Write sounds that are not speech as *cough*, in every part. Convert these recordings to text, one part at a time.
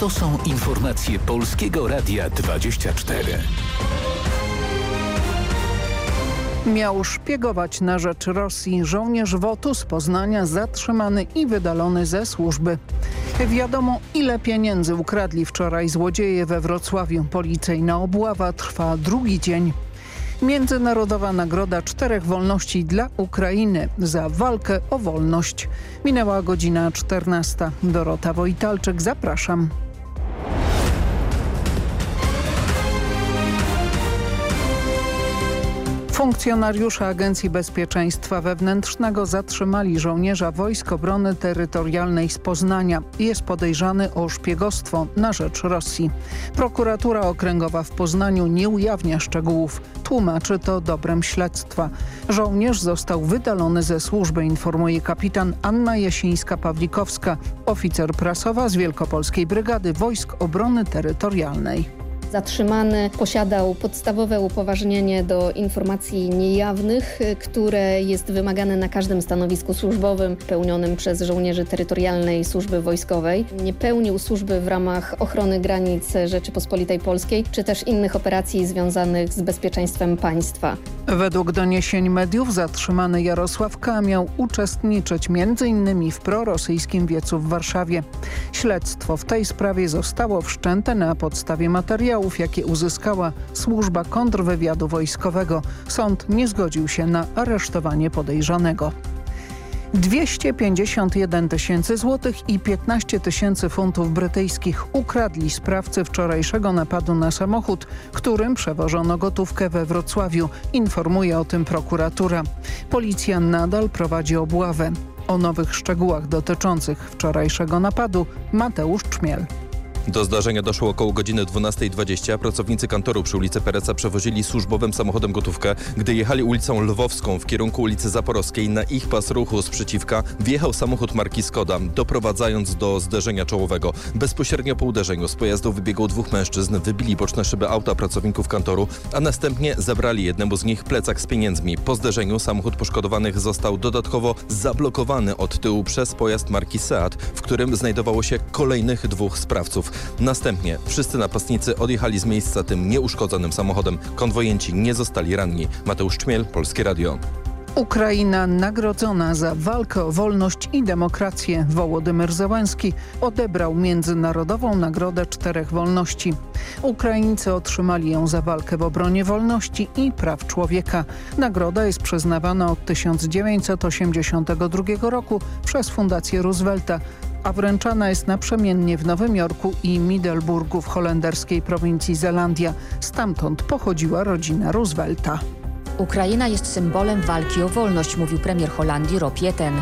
To są informacje Polskiego Radia 24. Miał szpiegować na rzecz Rosji żołnierz WOTU z Poznania zatrzymany i wydalony ze służby. Wiadomo ile pieniędzy ukradli wczoraj złodzieje we Wrocławiu. Policyjna obława trwa drugi dzień. Międzynarodowa Nagroda Czterech Wolności dla Ukrainy za walkę o wolność. Minęła godzina 14. Dorota Wojtalczyk, zapraszam. Funkcjonariusze Agencji Bezpieczeństwa Wewnętrznego zatrzymali żołnierza Wojsk Obrony Terytorialnej z Poznania. Jest podejrzany o szpiegostwo na rzecz Rosji. Prokuratura Okręgowa w Poznaniu nie ujawnia szczegółów. Tłumaczy to dobrem śledztwa. Żołnierz został wydalony ze służby, informuje kapitan Anna Jasińska-Pawlikowska, oficer prasowa z Wielkopolskiej Brygady Wojsk Obrony Terytorialnej. Zatrzymany posiadał podstawowe upoważnienie do informacji niejawnych, które jest wymagane na każdym stanowisku służbowym pełnionym przez żołnierzy terytorialnej służby wojskowej. Nie pełnił służby w ramach ochrony granic Rzeczypospolitej Polskiej, czy też innych operacji związanych z bezpieczeństwem państwa. Według doniesień mediów zatrzymany Jarosław K. miał uczestniczyć m.in. w prorosyjskim wiecu w Warszawie. Śledztwo w tej sprawie zostało wszczęte na podstawie materiału jakie uzyskała służba kontrwywiadu wojskowego. Sąd nie zgodził się na aresztowanie podejrzanego. 251 tysięcy złotych i 15 tysięcy funtów brytyjskich ukradli sprawcy wczorajszego napadu na samochód, którym przewożono gotówkę we Wrocławiu. Informuje o tym prokuratura. Policja nadal prowadzi obławę. O nowych szczegółach dotyczących wczorajszego napadu Mateusz Czmiel. Do zdarzenia doszło około godziny 12.20. Pracownicy kantoru przy ulicy Pereca przewozili służbowym samochodem gotówkę. Gdy jechali ulicą Lwowską w kierunku ulicy Zaporowskiej, na ich pas ruchu sprzeciwka wjechał samochód marki Skoda, doprowadzając do zderzenia czołowego. Bezpośrednio po uderzeniu z pojazdu wybiegło dwóch mężczyzn, wybili boczne szyby auta pracowników kantoru, a następnie zabrali jednemu z nich plecak z pieniędzmi. Po zderzeniu samochód poszkodowanych został dodatkowo zablokowany od tyłu przez pojazd marki Seat, w którym znajdowało się kolejnych dwóch sprawców. Następnie wszyscy napastnicy odjechali z miejsca tym nieuszkodzonym samochodem. Konwojenci nie zostali ranni. Mateusz Czmiel, Polskie Radio. Ukraina nagrodzona za walkę o wolność i demokrację. Wołodymyr Zełenski odebrał Międzynarodową Nagrodę Czterech Wolności. Ukraińcy otrzymali ją za walkę w obronie wolności i praw człowieka. Nagroda jest przyznawana od 1982 roku przez Fundację Roosevelta a wręczana jest naprzemiennie w Nowym Jorku i Middelburgu w holenderskiej prowincji Zelandia. Stamtąd pochodziła rodzina Roosevelta. Ukraina jest symbolem walki o wolność, mówił premier Holandii Rob Jetten.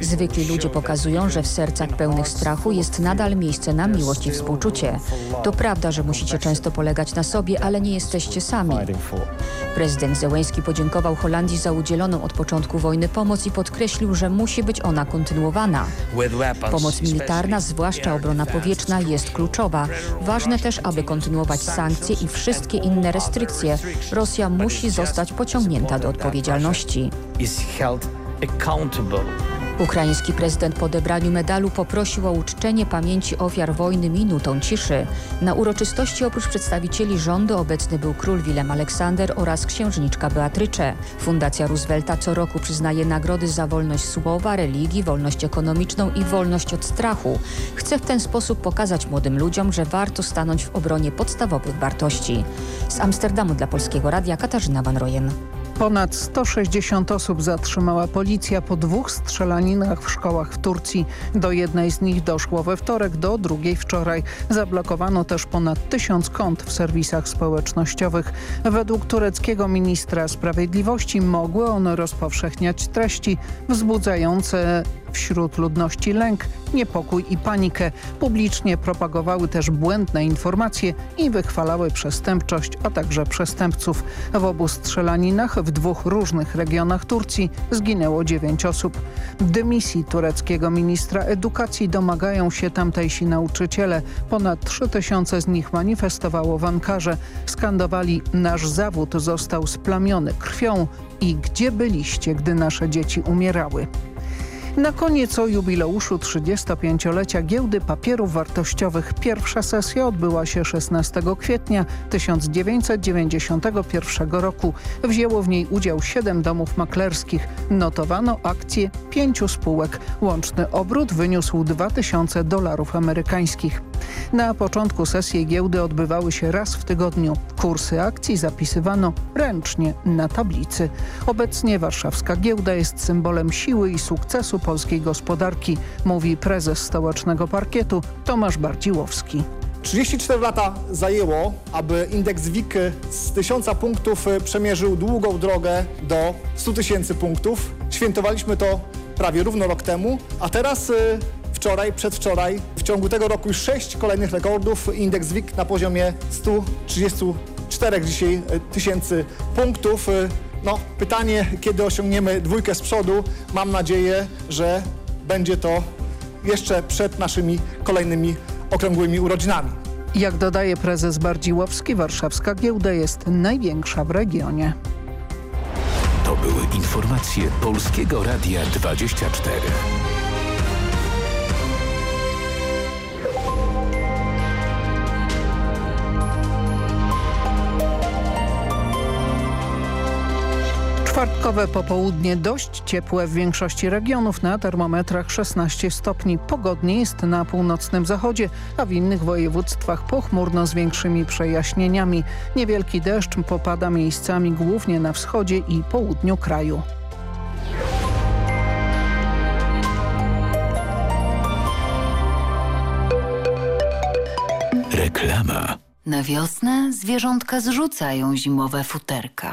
Zwykli ludzie pokazują, że w sercach pełnych strachu jest nadal miejsce na miłość i współczucie. To prawda, że musicie często polegać na sobie, ale nie jesteście sami. Prezydent Zełęński podziękował Holandii za udzieloną od początku wojny pomoc i podkreślił, że musi być ona kontynuowana. Pomoc militarna, zwłaszcza obrona powietrzna, jest kluczowa. Ważne też, aby kontynuować sankcje i wszystkie inne restrykcje. Rosja musi zostać pociągnięta do odpowiedzialności. Ukraiński prezydent po odebraniu medalu poprosił o uczczenie pamięci ofiar wojny minutą ciszy. Na uroczystości oprócz przedstawicieli rządu obecny był król Willem Aleksander oraz księżniczka Beatrycze. Fundacja Roosevelta co roku przyznaje nagrody za wolność słowa, religii, wolność ekonomiczną i wolność od strachu. Chce w ten sposób pokazać młodym ludziom, że warto stanąć w obronie podstawowych wartości. Z Amsterdamu dla Polskiego Radia Katarzyna Van Rojen. Ponad 160 osób zatrzymała policja po dwóch strzelaninach w szkołach w Turcji. Do jednej z nich doszło we wtorek, do drugiej wczoraj. Zablokowano też ponad tysiąc kont w serwisach społecznościowych. Według tureckiego ministra sprawiedliwości mogły one rozpowszechniać treści wzbudzające wśród ludności lęk, niepokój i panikę. Publicznie propagowały też błędne informacje i wychwalały przestępczość, a także przestępców. W obu strzelaninach w dwóch różnych regionach Turcji zginęło dziewięć osób. Dymisji tureckiego ministra edukacji domagają się tamtejsi nauczyciele. Ponad trzy tysiące z nich manifestowało w Ankarze. Skandowali nasz zawód został splamiony krwią i gdzie byliście, gdy nasze dzieci umierały. Na koniec o jubileuszu 35-lecia giełdy papierów wartościowych. Pierwsza sesja odbyła się 16 kwietnia 1991 roku. Wzięło w niej udział 7 domów maklerskich. Notowano akcje pięciu spółek. Łączny obrót wyniósł 2000 dolarów amerykańskich. Na początku sesje giełdy odbywały się raz w tygodniu. Kursy akcji zapisywano ręcznie na tablicy. Obecnie warszawska giełda jest symbolem siły i sukcesu polskiej gospodarki, mówi prezes stołecznego parkietu Tomasz Bardziłowski. 34 lata zajęło, aby indeks WIG z 1000 punktów przemierzył długą drogę do 100 tysięcy punktów. Świętowaliśmy to prawie równo rok temu, a teraz wczoraj, przedwczoraj, w ciągu tego roku już 6 kolejnych rekordów. Indeks WIG na poziomie 134 dzisiaj tysięcy punktów. No, pytanie, kiedy osiągniemy dwójkę z przodu. Mam nadzieję, że będzie to jeszcze przed naszymi kolejnymi okrągłymi urodzinami. Jak dodaje prezes Bardziłowski, warszawska giełda jest największa w regionie. To były informacje Polskiego Radia 24. Czwartkowe popołudnie dość ciepłe w większości regionów, na termometrach 16 stopni. Pogodnie jest na północnym zachodzie, a w innych województwach pochmurno z większymi przejaśnieniami. Niewielki deszcz popada miejscami głównie na wschodzie i południu kraju. Reklama. Na wiosnę zwierzątka zrzucają zimowe futerka.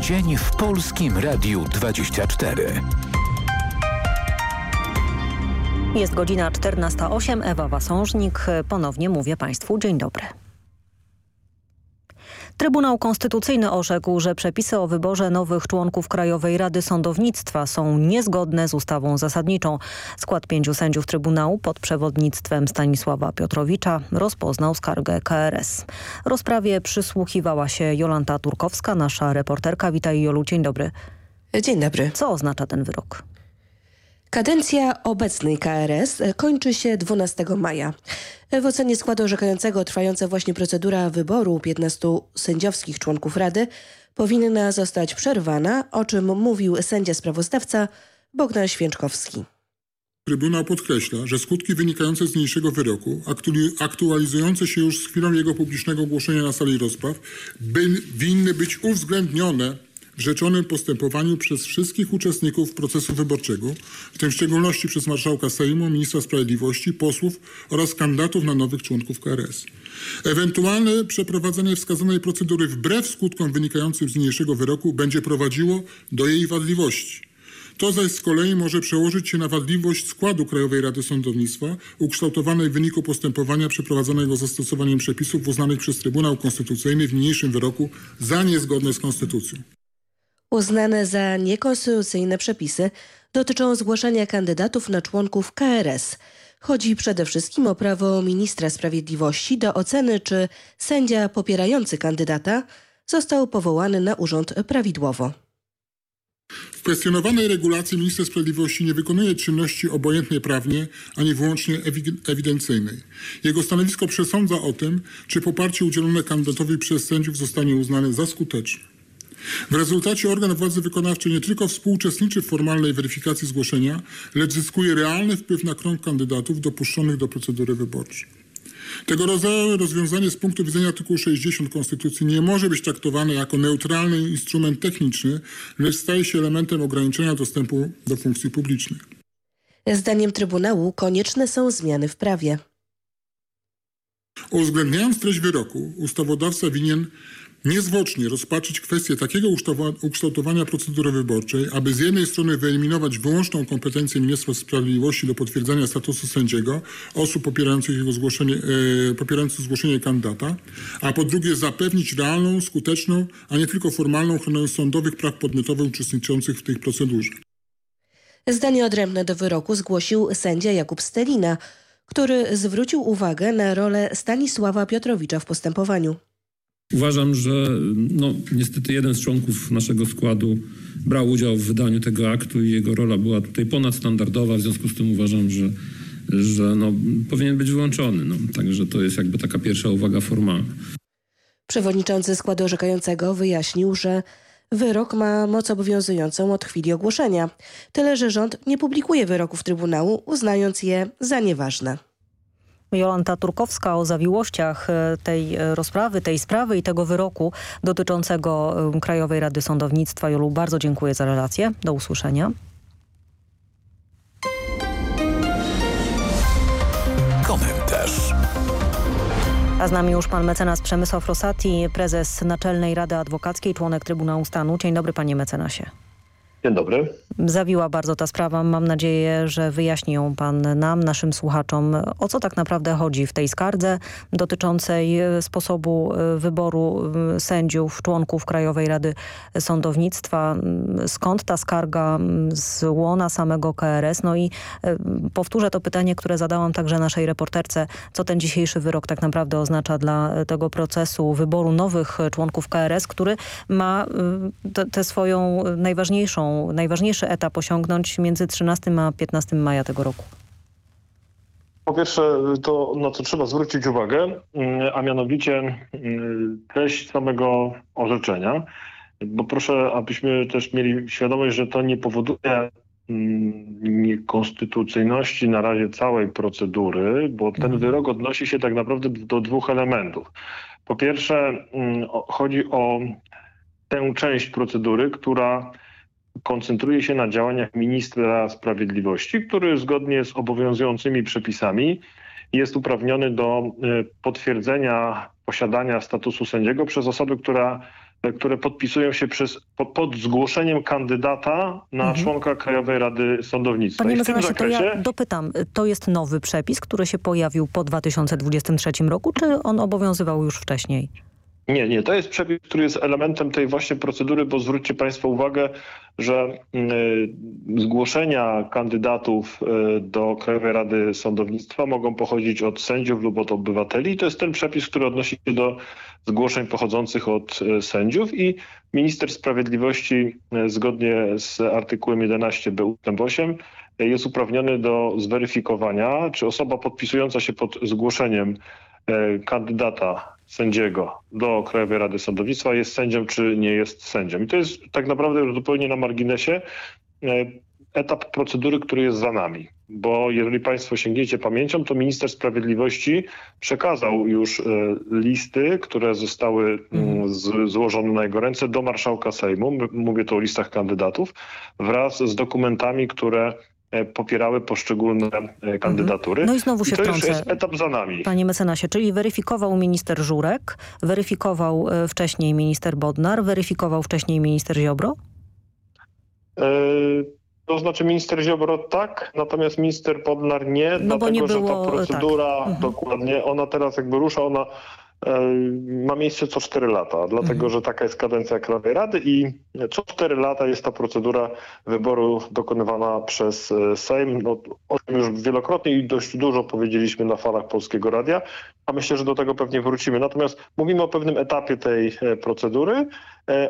Dzień w Polskim Radiu 24. Jest godzina 14.08. Ewa Wasążnik. Ponownie mówię Państwu dzień dobry. Trybunał Konstytucyjny orzekł, że przepisy o wyborze nowych członków Krajowej Rady Sądownictwa są niezgodne z ustawą zasadniczą. Skład pięciu sędziów Trybunału pod przewodnictwem Stanisława Piotrowicza rozpoznał skargę KRS. Rozprawie przysłuchiwała się Jolanta Turkowska, nasza reporterka. Witaj Jolu, dzień dobry. Dzień dobry. Co oznacza ten wyrok? Kadencja obecnej KRS kończy się 12 maja. W ocenie składu orzekającego trwająca właśnie procedura wyboru 15 sędziowskich członków Rady powinna zostać przerwana, o czym mówił sędzia sprawozdawca Bogdan Święczkowski. Trybunał podkreśla, że skutki wynikające z niniejszego wyroku, aktualizujące się już z chwilą jego publicznego ogłoszenia na sali rozpraw, by, winny być uwzględnione rzeczonym postępowaniu przez wszystkich uczestników procesu wyborczego, w tym w szczególności przez marszałka Sejmu, ministra sprawiedliwości, posłów oraz kandydatów na nowych członków KRS. Ewentualne przeprowadzenie wskazanej procedury wbrew skutkom wynikającym z niniejszego wyroku będzie prowadziło do jej wadliwości. To zaś z kolei może przełożyć się na wadliwość składu Krajowej Rady Sądownictwa ukształtowanej w wyniku postępowania przeprowadzonego zastosowaniem przepisów uznanych przez Trybunał Konstytucyjny w niniejszym wyroku za niezgodne z Konstytucją. Uznane za niekonstytucyjne przepisy dotyczą zgłaszania kandydatów na członków KRS. Chodzi przede wszystkim o prawo ministra sprawiedliwości do oceny, czy sędzia popierający kandydata został powołany na urząd prawidłowo. W kwestionowanej regulacji minister sprawiedliwości nie wykonuje czynności obojętnie prawnie, ani wyłącznie ewidencyjnej. Jego stanowisko przesądza o tym, czy poparcie udzielone kandydatowi przez sędziów zostanie uznane za skuteczne. W rezultacie organ władzy wykonawczej nie tylko współuczestniczy w formalnej weryfikacji zgłoszenia, lecz zyskuje realny wpływ na krąg kandydatów dopuszczonych do procedury wyborczej. Tego rodzaju rozwiązanie z punktu widzenia artykułu 60 Konstytucji nie może być traktowane jako neutralny instrument techniczny, lecz staje się elementem ograniczenia dostępu do funkcji publicznych. Zdaniem Trybunału konieczne są zmiany w prawie. Uwzględniając treść wyroku, ustawodawca winien niezwłocznie rozpatrzyć kwestię takiego ukształtowania procedury wyborczej, aby z jednej strony wyeliminować wyłączną kompetencję Ministra Sprawiedliwości do potwierdzania statusu sędziego osób popierających jego zgłoszenie, e, popierających zgłoszenie kandydata, a po drugie zapewnić realną, skuteczną, a nie tylko formalną ochronę sądowych praw podmiotowych uczestniczących w tej procedurze. Zdanie odrębne do wyroku zgłosił sędzia Jakub Stelina, który zwrócił uwagę na rolę Stanisława Piotrowicza w postępowaniu. Uważam, że no, niestety jeden z członków naszego składu brał udział w wydaniu tego aktu i jego rola była tutaj ponadstandardowa, w związku z tym uważam, że, że no, powinien być wyłączony. No, także to jest jakby taka pierwsza uwaga formalna. Przewodniczący składu orzekającego wyjaśnił, że wyrok ma moc obowiązującą od chwili ogłoszenia. Tyle, że rząd nie publikuje wyroków Trybunału, uznając je za nieważne. Jolanta Turkowska o zawiłościach e, tej e, rozprawy, tej sprawy i tego wyroku dotyczącego e, Krajowej Rady Sądownictwa. Jolu, bardzo dziękuję za relację. Do usłyszenia. Komentarz. A z nami już pan mecenas Przemysław Rosati, prezes Naczelnej Rady Adwokackiej, członek Trybunału Stanu. Dzień dobry panie mecenasie. Dzień dobry. Zawiła bardzo ta sprawa. Mam nadzieję, że wyjaśni ją pan nam, naszym słuchaczom, o co tak naprawdę chodzi w tej skardze dotyczącej e, sposobu e, wyboru e, sędziów, członków Krajowej Rady Sądownictwa. Skąd ta skarga z łona samego KRS? No i powtórzę to pytanie, które zadałam także naszej reporterce. Co ten dzisiejszy wyrok tak naprawdę oznacza dla tego procesu wyboru nowych członków KRS, który ma tę swoją najważniejszą najważniejszy etap osiągnąć między 13 a 15 maja tego roku? Po pierwsze, to na co trzeba zwrócić uwagę, mm, a mianowicie mm, treść samego orzeczenia, bo proszę, abyśmy też mieli świadomość, że to nie powoduje mm, niekonstytucyjności na razie całej procedury, bo ten mhm. wyrok odnosi się tak naprawdę do dwóch elementów. Po pierwsze, chodzi o tę część procedury, która koncentruje się na działaniach ministra sprawiedliwości, który zgodnie z obowiązującymi przepisami jest uprawniony do e, potwierdzenia posiadania statusu sędziego przez osoby, która, które podpisują się przez, pod zgłoszeniem kandydata na mhm. członka Krajowej Rady Sądownictwa. Panie mecenasie, zakresie... to ja dopytam, to jest nowy przepis, który się pojawił po 2023 roku, czy on obowiązywał już wcześniej? Nie, nie, to jest przepis, który jest elementem tej właśnie procedury, bo zwróćcie Państwo uwagę, że y, zgłoszenia kandydatów y, do Krajowej Rady Sądownictwa mogą pochodzić od sędziów lub od obywateli. I to jest ten przepis, który odnosi się do zgłoszeń pochodzących od y, sędziów i minister sprawiedliwości zgodnie z artykułem 11b ust. 8 jest uprawniony do zweryfikowania, czy osoba podpisująca się pod zgłoszeniem kandydata sędziego do Krajowej Rady Sądownictwa jest sędzią, czy nie jest sędzią. I to jest tak naprawdę już zupełnie na marginesie e, etap procedury, który jest za nami. Bo jeżeli Państwo sięgniecie pamięcią, to minister sprawiedliwości przekazał już e, listy, które zostały mhm. z, złożone na jego ręce do marszałka Sejmu. Mówię tu o listach kandydatów wraz z dokumentami, które popierały poszczególne e, kandydatury. No i znowu się I to wtrącę. już jest etap za nami. Panie mecenasie, czyli weryfikował minister Żurek, weryfikował e, wcześniej minister Bodnar, weryfikował wcześniej minister Ziobro? To znaczy minister Ziobro tak, natomiast minister Bodnar nie, no dlatego nie było, że ta procedura tak. Dokładnie, ona teraz jakby rusza, ona ma miejsce co 4 lata, dlatego mhm. że taka jest kadencja Krajowej Rady i co 4 lata jest ta procedura wyboru dokonywana przez Sejm. No, o tym już wielokrotnie i dość dużo powiedzieliśmy na falach Polskiego Radia, a myślę, że do tego pewnie wrócimy. Natomiast mówimy o pewnym etapie tej procedury,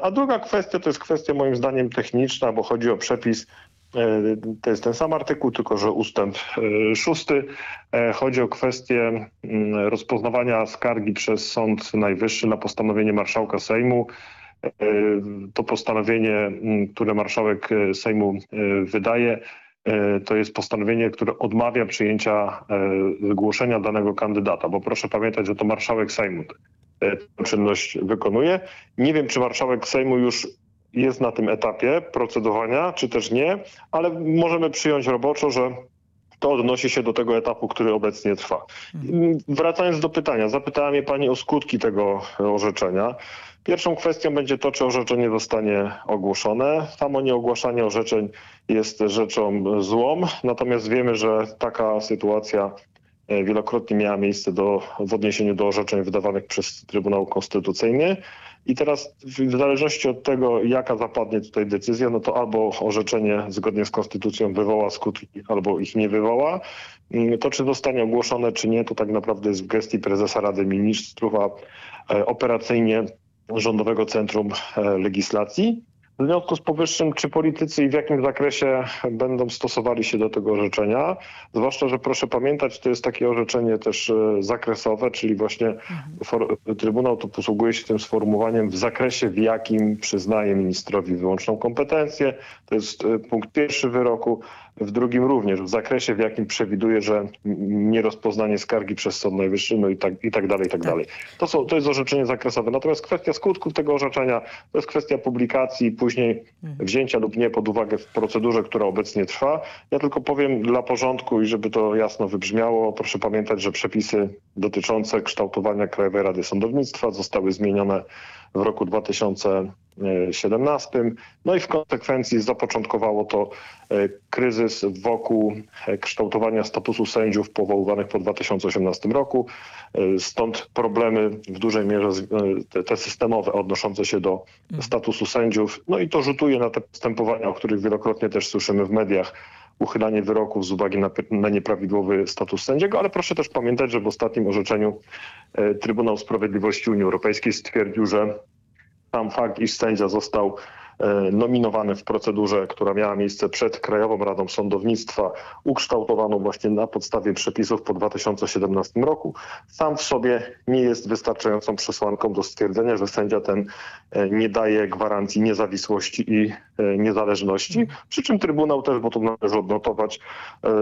a druga kwestia to jest kwestia moim zdaniem techniczna, bo chodzi o przepis E, to jest ten sam artykuł, tylko że ustęp e, szósty. E, chodzi o kwestię mm, rozpoznawania skargi przez Sąd Najwyższy na postanowienie marszałka Sejmu. To postanowienie, mm, które marszałek Sejmu wydaje, to jest postanowienie, które odmawia przyjęcia zgłoszenia danego kandydata, bo proszę pamiętać, że to marszałek Sejmu tę czynność wykonuje. Nie wiem, czy marszałek Sejmu już jest na tym etapie procedowania, czy też nie, ale możemy przyjąć roboczo, że to odnosi się do tego etapu, który obecnie trwa. Wracając do pytania, zapytała mnie Pani o skutki tego orzeczenia. Pierwszą kwestią będzie to, czy orzeczenie zostanie ogłoszone. Samo nieogłaszanie orzeczeń jest rzeczą złą, natomiast wiemy, że taka sytuacja e, wielokrotnie miała miejsce do, w odniesieniu do orzeczeń wydawanych przez Trybunał Konstytucyjny. I teraz w zależności od tego, jaka zapadnie tutaj decyzja, no to albo orzeczenie zgodnie z konstytucją wywoła skutki, albo ich nie wywoła. Mm, to czy zostanie ogłoszone, czy nie, to tak naprawdę jest w gestii prezesa Rady Ministrów, a e, operacyjnie Rządowego Centrum e, Legislacji. W związku z powyższym, czy politycy i w jakim zakresie będą stosowali się do tego orzeczenia? Zwłaszcza, że proszę pamiętać, to jest takie orzeczenie też e, zakresowe, czyli właśnie mhm. Trybunał to posługuje się tym sformułowaniem w zakresie, w jakim przyznaje ministrowi wyłączną kompetencję. To jest e, punkt pierwszy wyroku w drugim również w zakresie, w jakim przewiduje, że nierozpoznanie skargi przez Sąd Najwyższy, no i tak, i tak dalej, i tak, tak dalej. To, są, to jest orzeczenie zakresowe. Natomiast kwestia skutków tego orzeczenia to jest kwestia publikacji i później mhm. wzięcia lub nie pod uwagę w procedurze, która obecnie trwa. Ja tylko powiem dla porządku i żeby to jasno wybrzmiało, proszę pamiętać, że przepisy dotyczące kształtowania Krajowej Rady Sądownictwa zostały zmienione w roku 2017. No i w konsekwencji zapoczątkowało to e, kryzys wokół e, kształtowania statusu sędziów powoływanych po 2018 roku. E, stąd problemy w dużej mierze te systemowe odnoszące się do mhm. statusu sędziów. No i to rzutuje na te postępowania, o których wielokrotnie też słyszymy w mediach uchylanie wyroków z uwagi na, na, nieprawidłowy status sędziego, ale proszę też pamiętać, że w ostatnim orzeczeniu Trybunał Sprawiedliwości Unii Europejskiej stwierdził, że sam fakt, iż sędzia został nominowany w procedurze, która miała miejsce przed Krajową Radą Sądownictwa, ukształtowaną właśnie na podstawie przepisów po 2017 roku, sam w sobie nie jest wystarczającą przesłanką do stwierdzenia, że sędzia ten e, nie daje gwarancji niezawisłości i e, niezależności. Przy czym Trybunał też, bo to należy odnotować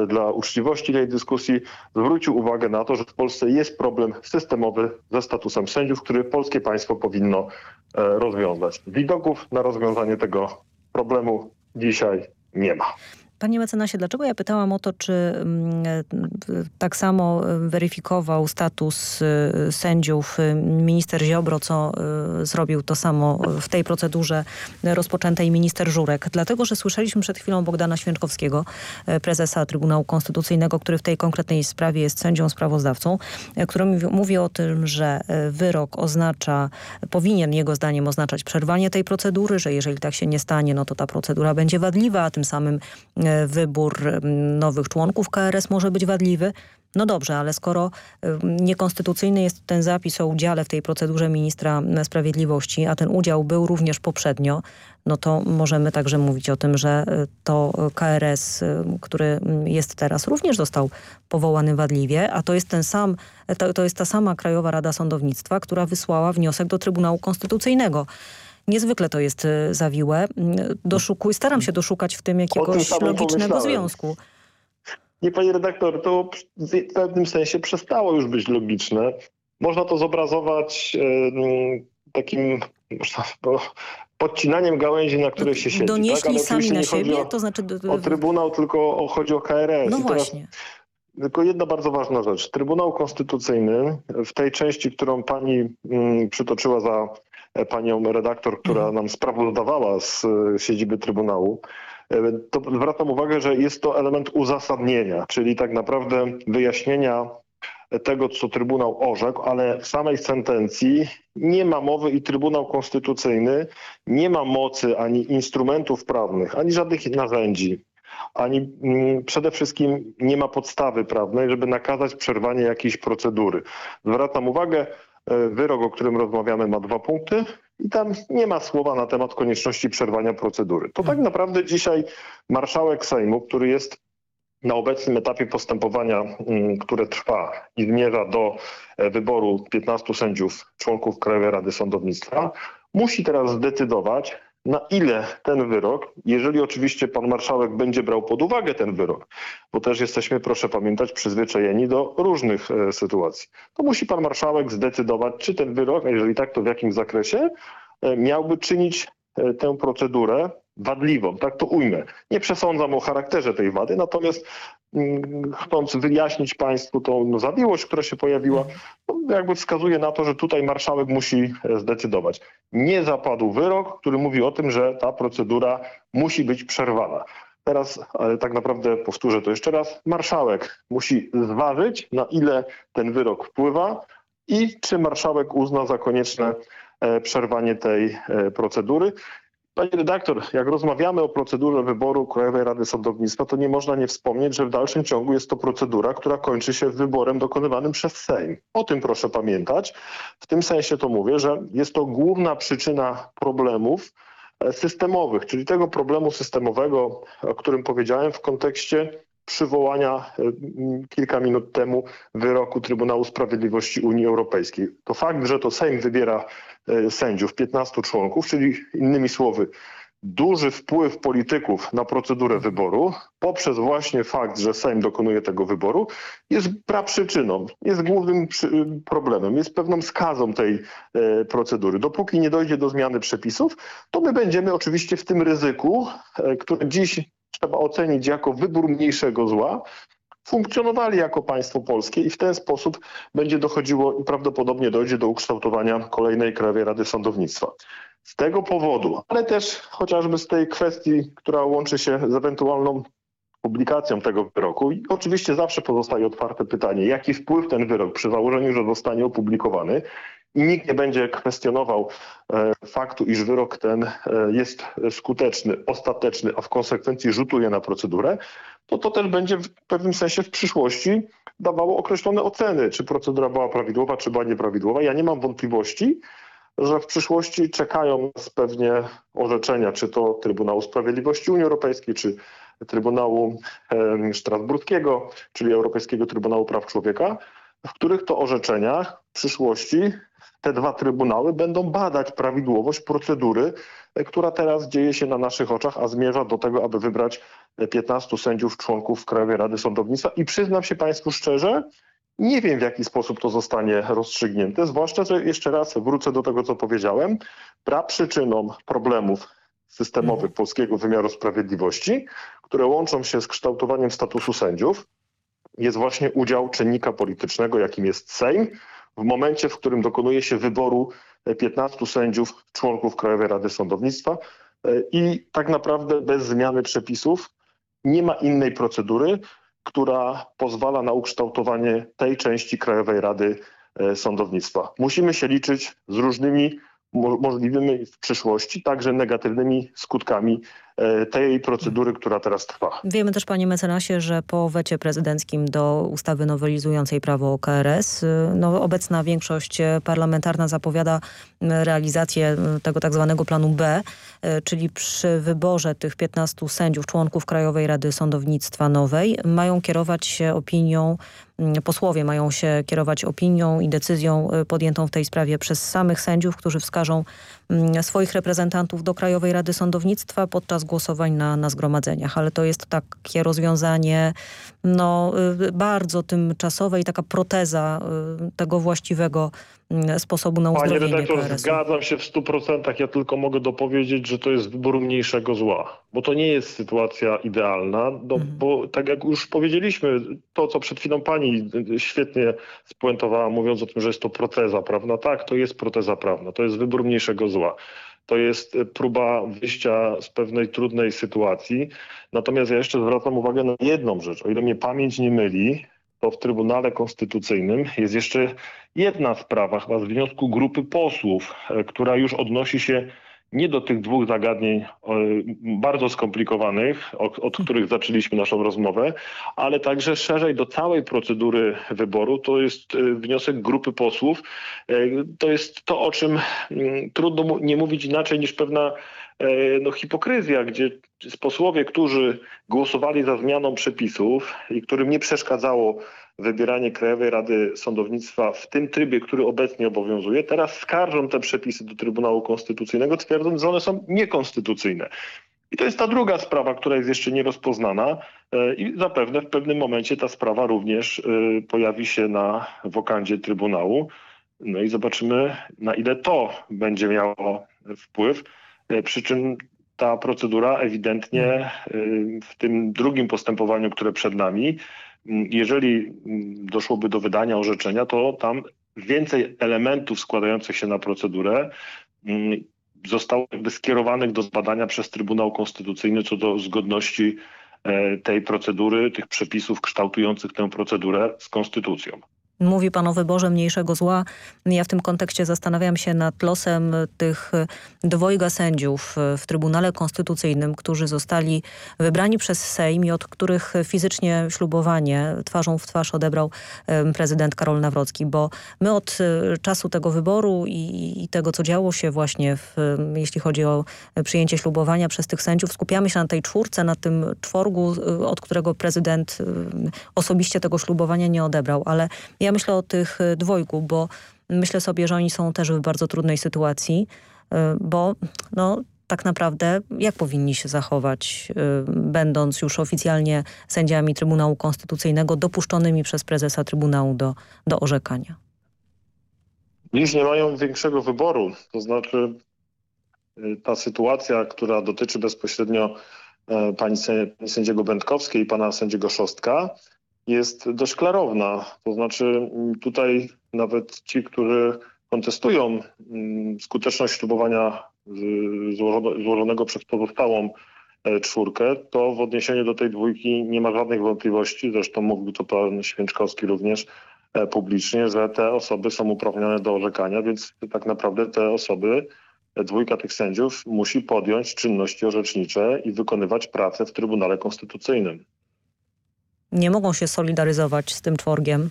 dla uczciwości tej dyskusji, zwrócił uwagę na to, że w Polsce jest problem systemowy ze statusem sędziów, który polskie państwo powinno rozwiązać. Widoków na rozwiązanie rozwiązanie tego problemu dzisiaj nie ma. Panie mecenasie, dlaczego ja pytałam o to, czy mm, e, tak samo weryfikował status e, sędziów e, minister Ziobro, co zrobił to samo w tej procedurze rozpoczętej minister Żurek? Dlatego, że słyszeliśmy przed chwilą Bogdana Święczkowskiego, prezesa Trybunału Konstytucyjnego, który w tej konkretnej sprawie jest sędzią sprawozdawcą, który mówi o tym, że wyrok oznacza, powinien jego zdaniem oznaczać przerwanie tej procedury, że jeżeli tak się nie stanie, no to ta procedura będzie wadliwa, a tym samym wybór nowych członków KRS może być wadliwy. No dobrze, ale skoro niekonstytucyjny jest ten zapis o udziale w tej procedurze ministra sprawiedliwości, a ten udział był również poprzednio, no to możemy także mówić o tym, że e, to KRS, który jest teraz, również został powołany wadliwie, a to jest ten sam, to, to jest ta sama Krajowa Rada Sądownictwa, która wysłała wniosek do Trybunału Konstytucyjnego. Niezwykle to jest e, zawiłe. Doszukuj, staram się doszukać w tym jakiegoś logicznego związku. Nie, panie redaktor, to w pewnym sensie przestało już być logiczne. Można to zobrazować e, takim można, podcinaniem gałęzi, na których się siedzi. Donieśli tak? sami na siebie, o, to znaczy... O Trybunał, tylko o, chodzi o KRS. No właśnie. Tylko jedna bardzo ważna rzecz. Trybunał Konstytucyjny w tej części, którą pani mm, przytoczyła za panią redaktor, która mhm. nam sprawozdawała z e, siedziby Trybunału, e, to zwracam uwagę, że jest to element uzasadnienia, czyli tak naprawdę wyjaśnienia tego, co Trybunał orzekł, ale w samej sentencji nie ma mowy i Trybunał Konstytucyjny nie ma mocy ani instrumentów prawnych, ani żadnych narzędzi, ani mm, przede wszystkim nie ma podstawy prawnej, żeby nakazać przerwanie jakiejś procedury. Zwracam uwagę, e, wyrok, o którym rozmawiamy, ma dwa punkty i tam nie ma słowa na temat konieczności przerwania procedury. To tak naprawdę dzisiaj marszałek Sejmu, który jest na obecnym etapie postępowania, mm, które trwa i zmierza do e, wyboru 15 sędziów, członków Krajowej Rady Sądownictwa, musi teraz zdecydować, na ile ten wyrok, jeżeli oczywiście pan marszałek będzie brał pod uwagę ten wyrok, bo też jesteśmy, proszę pamiętać, przyzwyczajeni do różnych e, sytuacji, to musi pan marszałek zdecydować, czy ten wyrok, a jeżeli tak, to w jakim zakresie, e, miałby czynić e, tę procedurę wadliwą, tak to ujmę. Nie przesądzam o charakterze tej wady, natomiast mm, chcąc wyjaśnić Państwu tą no, zawiłość, która się pojawiła, no, jakby wskazuje na to, że tutaj marszałek musi e, zdecydować. Nie zapadł wyrok, który mówi o tym, że ta procedura musi być przerwana. Teraz tak naprawdę powtórzę to jeszcze raz. Marszałek musi zważyć, na ile ten wyrok wpływa i czy marszałek uzna za konieczne e, przerwanie tej e, procedury. Pani redaktor, jak rozmawiamy o procedurze wyboru Krajowej Rady Sądownictwa, to nie można nie wspomnieć, że w dalszym ciągu jest to procedura, która kończy się wyborem dokonywanym przez Sejm. O tym proszę pamiętać. W tym sensie to mówię, że jest to główna przyczyna problemów e, systemowych, czyli tego problemu systemowego, o którym powiedziałem w kontekście przywołania e, kilka minut temu wyroku Trybunału Sprawiedliwości Unii Europejskiej. To fakt, że to Sejm wybiera e, sędziów, 15 członków, czyli innymi słowy duży wpływ polityków na procedurę wyboru poprzez właśnie fakt, że Sejm dokonuje tego wyboru jest praprzyczyną, jest głównym problemem, jest pewną skazą tej e, procedury. Dopóki nie dojdzie do zmiany przepisów, to my będziemy oczywiście w tym ryzyku, które dziś trzeba ocenić jako wybór mniejszego zła, funkcjonowali jako państwo polskie i w ten sposób będzie dochodziło i prawdopodobnie dojdzie do ukształtowania kolejnej Krajowej Rady Sądownictwa. Z tego powodu, ale też chociażby z tej kwestii, która łączy się z ewentualną publikacją tego wyroku. I oczywiście zawsze pozostaje otwarte pytanie, jaki wpływ ten wyrok przy założeniu, że zostanie opublikowany i nikt nie będzie kwestionował e, faktu, iż wyrok ten e, jest skuteczny, ostateczny, a w konsekwencji rzutuje na procedurę, to to też będzie w pewnym sensie w przyszłości dawało określone oceny, czy procedura była prawidłowa, czy była nieprawidłowa. Ja nie mam wątpliwości, że w przyszłości czekają nas pewnie orzeczenia, czy to Trybunału Sprawiedliwości Unii Europejskiej, czy Trybunału Strasburskiego, czyli Europejskiego Trybunału Praw Człowieka, w których to orzeczeniach w przyszłości te dwa trybunały będą badać prawidłowość procedury, e, która teraz dzieje się na naszych oczach, a zmierza do tego, aby wybrać 15 e, sędziów członków Krajowej Rady Sądownictwa. I przyznam się Państwu szczerze, nie wiem w jaki sposób to zostanie rozstrzygnięte, zwłaszcza, że jeszcze raz wrócę do tego, co powiedziałem. Praprzyczyną problemów systemowych polskiego wymiaru sprawiedliwości, które łączą się z kształtowaniem statusu sędziów, jest właśnie udział czynnika politycznego, jakim jest Sejm, w momencie, w którym dokonuje się wyboru 15 sędziów, członków Krajowej Rady Sądownictwa e, i tak naprawdę bez zmiany przepisów nie ma innej procedury, która pozwala na ukształtowanie tej części Krajowej Rady e, Sądownictwa. Musimy się liczyć z różnymi możliwymi w przyszłości, także negatywnymi skutkami e, tej procedury, która teraz trwa. Wiemy też, panie mecenasie, że po wecie prezydenckim do ustawy nowelizującej prawo o KRS y, no, obecna większość parlamentarna zapowiada y, realizację y, tego tak zwanego planu B, czyli przy wyborze tych 15 sędziów, członków Krajowej Rady Sądownictwa Nowej mają kierować się opinią posłowie mają się kierować opinią i decyzją podjętą w tej sprawie przez samych sędziów, którzy wskażą swoich reprezentantów do Krajowej Rady Sądownictwa podczas głosowań na, na zgromadzeniach. Ale to jest takie rozwiązanie no, y, bardzo tymczasowe i taka proteza y, tego właściwego Mm, sposobu na uzdrowienie Panie redaktor, zgadzam się w 100%. Ja tylko mogę dopowiedzieć, że to jest wybór mniejszego zła, bo to nie jest sytuacja idealna, no, mhm. bo tak jak już powiedzieliśmy, to co przed chwilą pani świetnie spuentowała, mówiąc o tym, że jest to proteza prawna. Tak, to jest proteza prawna, to jest wybór mniejszego zła. To jest próba wyjścia z pewnej trudnej sytuacji. Natomiast ja jeszcze zwracam uwagę na jedną rzecz. O ile mnie pamięć nie myli, to w Trybunale Konstytucyjnym jest jeszcze jedna sprawa, chyba z wniosku grupy posłów, e, która już odnosi się nie do tych dwóch zagadnień bardzo skomplikowanych, od których zaczęliśmy naszą rozmowę, ale także szerzej do całej procedury wyboru. To jest e, wniosek grupy posłów. E, to jest to, o czym mm, trudno nie mówić inaczej niż pewna E, no, hipokryzja, gdzie posłowie, którzy głosowali za zmianą przepisów i którym nie przeszkadzało wybieranie Krajowej Rady Sądownictwa w tym trybie, który obecnie obowiązuje, teraz skarżą te przepisy do Trybunału Konstytucyjnego, twierdząc, że one są niekonstytucyjne. I to jest ta druga sprawa, która jest jeszcze nierozpoznana e, i zapewne w pewnym momencie ta sprawa również e, pojawi się na wokandzie Trybunału. No i zobaczymy, na ile to będzie miało wpływ. E, przy czym ta procedura ewidentnie e, w tym drugim postępowaniu, które przed nami, jeżeli doszłoby do wydania orzeczenia, to tam więcej elementów składających się na procedurę zostało jakby skierowanych do zbadania przez Trybunał Konstytucyjny co do zgodności e, tej procedury, tych przepisów kształtujących tę procedurę z konstytucją. Mówi pan o wyborze mniejszego zła. Ja w tym kontekście zastanawiam się nad losem tych dwojga sędziów w Trybunale Konstytucyjnym, którzy zostali wybrani przez Sejm i od których fizycznie ślubowanie twarzą w twarz odebrał prezydent Karol Nawrocki, bo my od e, czasu tego wyboru i, i tego, co działo się właśnie, w, jeśli chodzi o przyjęcie ślubowania przez tych sędziów, skupiamy się na tej czwórce, na tym czworgu, e, od którego prezydent osobiście tego ślubowania nie odebrał, ale ja ja myślę o tych y, dwojgu, bo myślę sobie, że oni są też w bardzo trudnej sytuacji, y, bo no, tak naprawdę jak powinni się zachować, y, będąc już oficjalnie sędziami Trybunału Konstytucyjnego, dopuszczonymi przez prezesa Trybunału do, do orzekania? Dziś nie mają większego wyboru. To znaczy ta sytuacja, która dotyczy bezpośrednio e, pani sędziego Będkowskiej i pana sędziego Szostka, jest dość klarowna. To znaczy mm, tutaj nawet ci, którzy kontestują mm, skuteczność ślubowania złożonego przez pozostałą e, czwórkę, to w odniesieniu do tej dwójki nie ma żadnych wątpliwości, zresztą mówił to pan Święczkowski również e, publicznie, że te osoby są uprawnione do orzekania, więc tak naprawdę te osoby, e, dwójka tych sędziów musi podjąć czynności orzecznicze i wykonywać pracę w Trybunale Konstytucyjnym nie mogą się solidaryzować z tym czworgiem?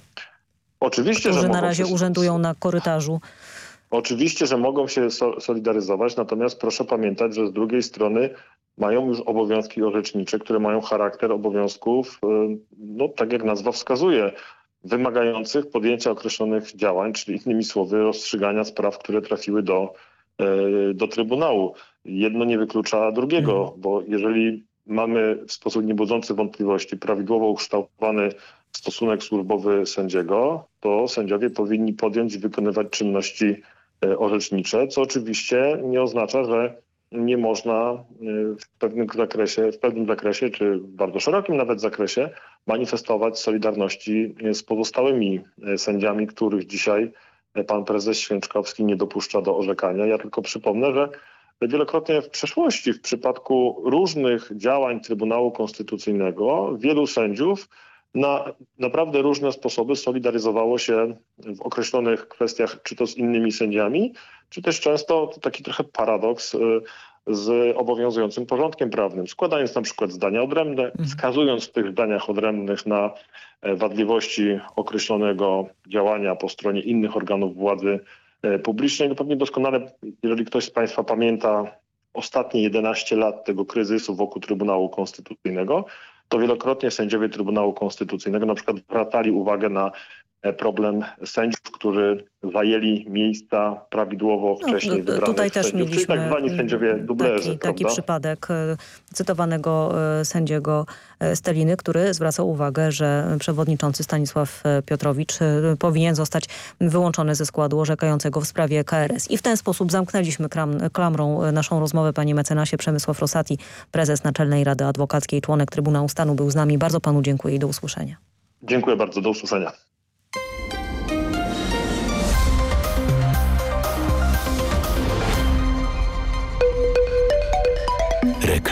Oczywiście, którzy że na razie się... urzędują na korytarzu. Oczywiście, że mogą się solidaryzować, natomiast proszę pamiętać, że z drugiej strony mają już obowiązki orzecznicze, które mają charakter obowiązków, y, no tak jak nazwa wskazuje, wymagających podjęcia określonych działań, czyli innymi słowy rozstrzygania spraw, które trafiły do, y, do Trybunału. Jedno nie wyklucza drugiego, mhm. bo jeżeli mamy w sposób niebudzący wątpliwości prawidłowo ukształtowany stosunek służbowy sędziego, to sędziowie powinni podjąć i wykonywać czynności e, orzecznicze, co oczywiście nie oznacza, że nie można e, w pewnym zakresie, w pewnym zakresie, czy w bardzo szerokim nawet zakresie manifestować solidarności z pozostałymi e, sędziami, których dzisiaj pan prezes Święczkowski nie dopuszcza do orzekania. Ja tylko przypomnę, że Wielokrotnie w przeszłości w przypadku różnych działań Trybunału Konstytucyjnego wielu sędziów na naprawdę różne sposoby solidaryzowało się w określonych kwestiach, czy to z innymi sędziami, czy też często to taki trochę paradoks y, z obowiązującym porządkiem prawnym, składając na przykład zdania odrębne, mhm. wskazując w tych zdaniach odrębnych na e, wadliwości określonego działania po stronie innych organów władzy publicznej. No pewnie doskonale, jeżeli ktoś z Państwa pamięta ostatnie 11 lat tego kryzysu wokół Trybunału Konstytucyjnego, to wielokrotnie sędziowie Trybunału Konstytucyjnego na przykład zwracali uwagę na E, problem sędziów, którzy zajęli miejsca prawidłowo no, wcześniej no, Tutaj też sędziów, mieliśmy tak zwani sędziowie dublerzy. Taki, taki przypadek e, cytowanego e, sędziego Steliny, który zwracał uwagę, że przewodniczący Stanisław Piotrowicz powinien zostać wyłączony ze składu orzekającego w sprawie KRS. I w ten sposób zamknęliśmy kram, klamrą naszą rozmowę. Panie mecenasie Przemysław Rosati, prezes Naczelnej Rady Adwokackiej, członek Trybunału Stanu był z nami. Bardzo panu dziękuję i do usłyszenia. Dziękuję bardzo, do usłyszenia.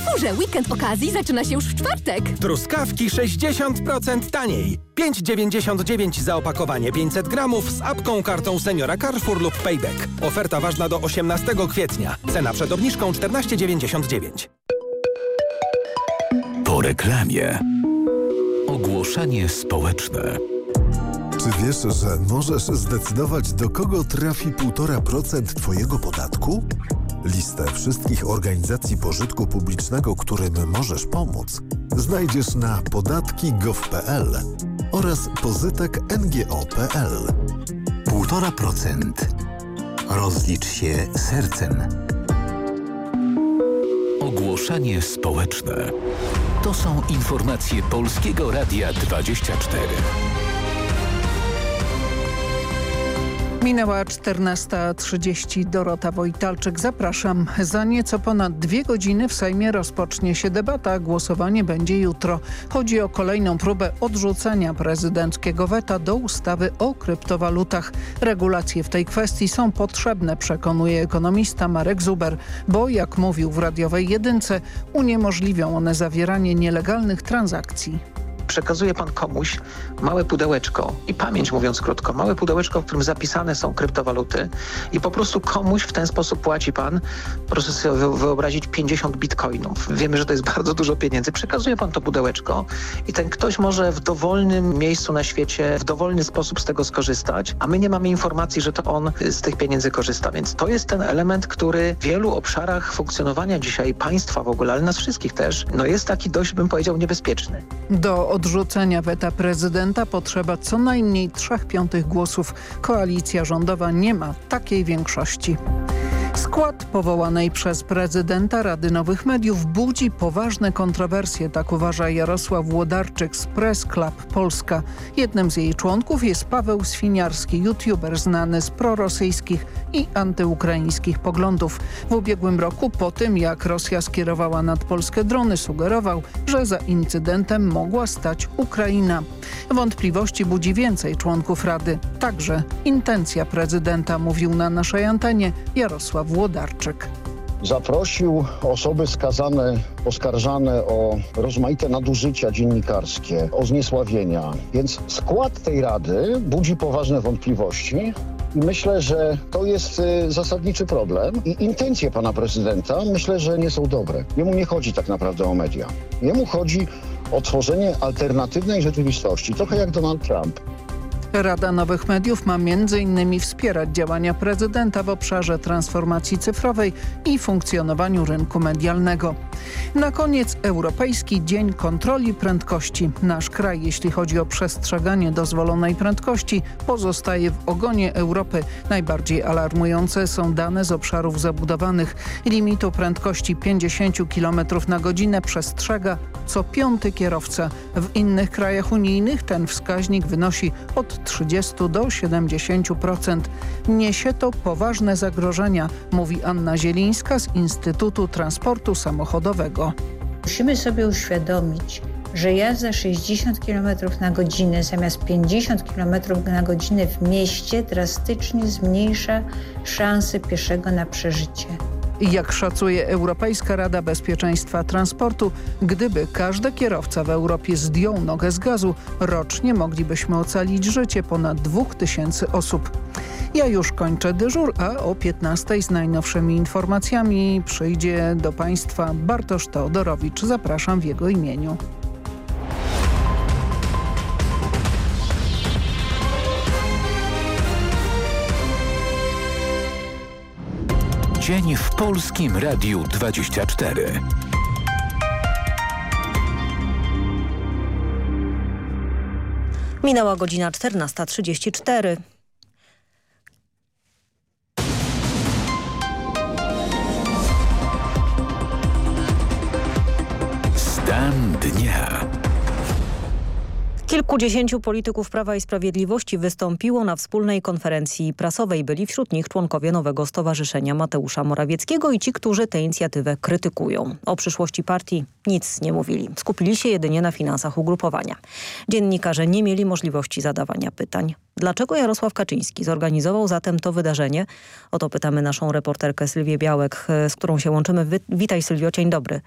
W Carrefourze weekend okazji zaczyna się już w czwartek. Truskawki 60% taniej. 5,99 za opakowanie 500 gramów z apką, kartą seniora Carrefour lub Payback. Oferta ważna do 18 kwietnia. Cena przed obniżką 14,99. Po reklamie. Ogłoszenie społeczne. Czy wiesz, że możesz zdecydować, do kogo trafi 1,5% Twojego podatku? Listę wszystkich organizacji pożytku publicznego, którym możesz pomóc, znajdziesz na podatki.gov.pl oraz pozytek.ngo.pl. 1,5%. Rozlicz się sercem. Ogłoszenie społeczne. To są informacje Polskiego Radia 24. Minęła 14.30. Dorota Wojtalczyk. Zapraszam. Za nieco ponad dwie godziny w Sejmie rozpocznie się debata. Głosowanie będzie jutro. Chodzi o kolejną próbę odrzucenia prezydenckiego weta do ustawy o kryptowalutach. Regulacje w tej kwestii są potrzebne, przekonuje ekonomista Marek Zuber, bo jak mówił w radiowej jedynce, uniemożliwią one zawieranie nielegalnych transakcji przekazuje pan komuś małe pudełeczko i pamięć mówiąc krótko, małe pudełeczko, w którym zapisane są kryptowaluty i po prostu komuś w ten sposób płaci pan, proszę sobie wyobrazić 50 bitcoinów. Wiemy, że to jest *laughs* bardzo dużo pieniędzy. Przekazuje pan to pudełeczko i ten ktoś może w dowolnym miejscu na świecie w dowolny sposób z tego skorzystać, a my nie mamy informacji, że to on z tych pieniędzy korzysta. Więc to jest ten element, który w wielu obszarach funkcjonowania dzisiaj państwa w ogóle, ale nas wszystkich też, no jest taki dość, bym powiedział, niebezpieczny. Do odrzucenia weta prezydenta potrzeba co najmniej trzech piątych głosów. Koalicja rządowa nie ma takiej większości. Skład powołanej przez prezydenta Rady Nowych Mediów budzi poważne kontrowersje, tak uważa Jarosław Włodarczyk z Press Club Polska. Jednym z jej członków jest Paweł Swiniarski, youtuber znany z prorosyjskich i antyukraińskich poglądów. W ubiegłym roku po tym, jak Rosja skierowała nad Polskę drony, sugerował, że za incydentem mogła stać Ukraina. Wątpliwości budzi więcej członków Rady. Także intencja prezydenta, mówił na naszej antenie Jarosław Włodarczyk zaprosił osoby skazane, oskarżane o rozmaite nadużycia dziennikarskie, o zniesławienia. Więc skład tej rady budzi poważne wątpliwości. I myślę, że to jest y, zasadniczy problem i intencje pana prezydenta myślę, że nie są dobre. Jemu nie chodzi tak naprawdę o media. Jemu chodzi o tworzenie alternatywnej rzeczywistości, trochę jak Donald Trump. Rada Nowych Mediów ma m.in. wspierać działania prezydenta w obszarze transformacji cyfrowej i funkcjonowaniu rynku medialnego. Na koniec Europejski Dzień Kontroli Prędkości. Nasz kraj, jeśli chodzi o przestrzeganie dozwolonej prędkości, pozostaje w ogonie Europy. Najbardziej alarmujące są dane z obszarów zabudowanych. Limitu prędkości 50 km na godzinę przestrzega co piąty kierowca. W innych krajach unijnych ten wskaźnik wynosi od 30 do 70%. Niesie to poważne zagrożenia, mówi Anna Zielińska z Instytutu Transportu Samochodowego. Musimy sobie uświadomić, że jazda 60 km na godzinę zamiast 50 km na godzinę w mieście drastycznie zmniejsza szanse pieszego na przeżycie. Jak szacuje Europejska Rada Bezpieczeństwa Transportu, gdyby każdy kierowca w Europie zdjął nogę z gazu, rocznie moglibyśmy ocalić życie ponad 2000 osób. Ja już kończę dyżur, a o 15 z najnowszymi informacjami przyjdzie do Państwa Bartosz Teodorowicz. Zapraszam w jego imieniu. Dzień w Polskim Radiu 24. Minęła godzina 14.34. Stan dnia. Kilkudziesięciu polityków Prawa i Sprawiedliwości wystąpiło na wspólnej konferencji prasowej. Byli wśród nich członkowie nowego stowarzyszenia Mateusza Morawieckiego i ci, którzy tę inicjatywę krytykują. O przyszłości partii nic nie mówili. Skupili się jedynie na finansach ugrupowania. Dziennikarze nie mieli możliwości zadawania pytań. Dlaczego Jarosław Kaczyński zorganizował zatem to wydarzenie? O to pytamy naszą reporterkę Sylwię Białek, z którą się łączymy. Witaj Sylwio, dzień dobry.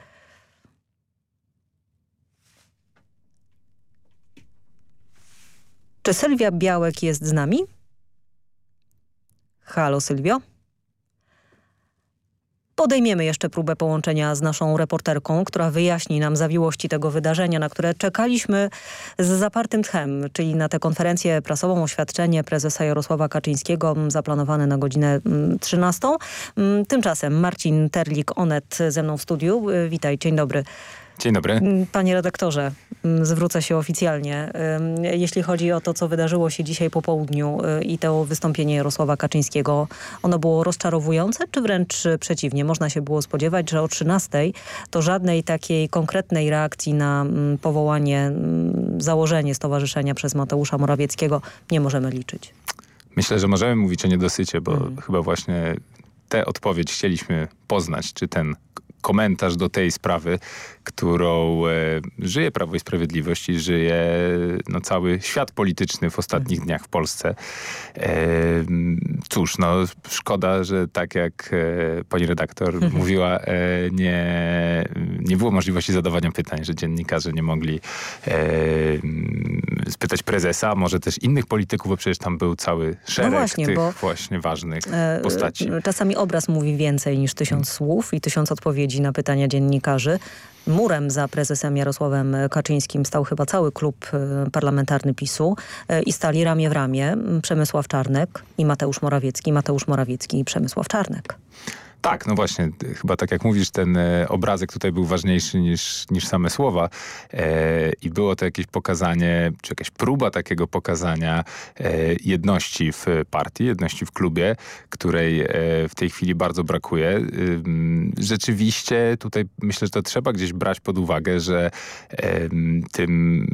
Czy Sylwia Białek jest z nami? Halo Sylwio? Podejmiemy jeszcze próbę połączenia z naszą reporterką, która wyjaśni nam zawiłości tego wydarzenia, na które czekaliśmy z zapartym tchem, czyli na tę konferencję prasową, oświadczenie prezesa Jarosława Kaczyńskiego zaplanowane na godzinę 13. Mm, mm, tymczasem Marcin Terlik, Onet ze mną w studiu. Witaj, dzień dobry. Dzień dobry. Mm, panie redaktorze, mm, zwrócę się oficjalnie. Jeśli chodzi o to, co wydarzyło się dzisiaj po południu y, i to wystąpienie Jarosława Kaczyńskiego, ono było rozczarowujące, czy wręcz przeciwnie? Można się było spodziewać, że o 13 to żadnej takiej konkretnej reakcji na mm, powołanie, założenie stowarzyszenia przez Mateusza Morawieckiego nie możemy liczyć. Myślę, że możemy mówić o niedosycie, bo hmm. chyba właśnie tę odpowiedź chcieliśmy poznać, czy ten komentarz do tej sprawy, którą e, żyje Prawo i Sprawiedliwość i żyje no, cały świat polityczny w ostatnich mhm. dniach w Polsce. E, cóż, no szkoda, że tak jak e, pani redaktor mhm. mówiła, nie, nie było możliwości zadawania pytań, że dziennikarze nie mogli spytać prezesa, może też innych polityków, bo przecież tam był cały szereg no właśnie, tych właśnie ważnych postaci. Czasami obraz mówi więcej niż tysiąc hmm. słów i tysiąc odpowiedzi na pytania dziennikarzy. Murem za prezesem Jarosławem Kaczyńskim stał chyba cały klub e, parlamentarny PiSu e, i stali ramię w ramię Przemysław Czarnek i Mateusz Morawiecki, Mateusz Morawiecki i Przemysław Czarnek. Tak, no właśnie, chyba tak jak mówisz, ten e, obrazek tutaj był ważniejszy niż, niż same słowa e, i było to jakieś pokazanie, czy jakaś próba takiego pokazania e, jedności w partii, jedności w klubie, której e, w tej chwili bardzo brakuje. Rzeczywiście tutaj myślę, że to trzeba gdzieś brać pod uwagę, że tym,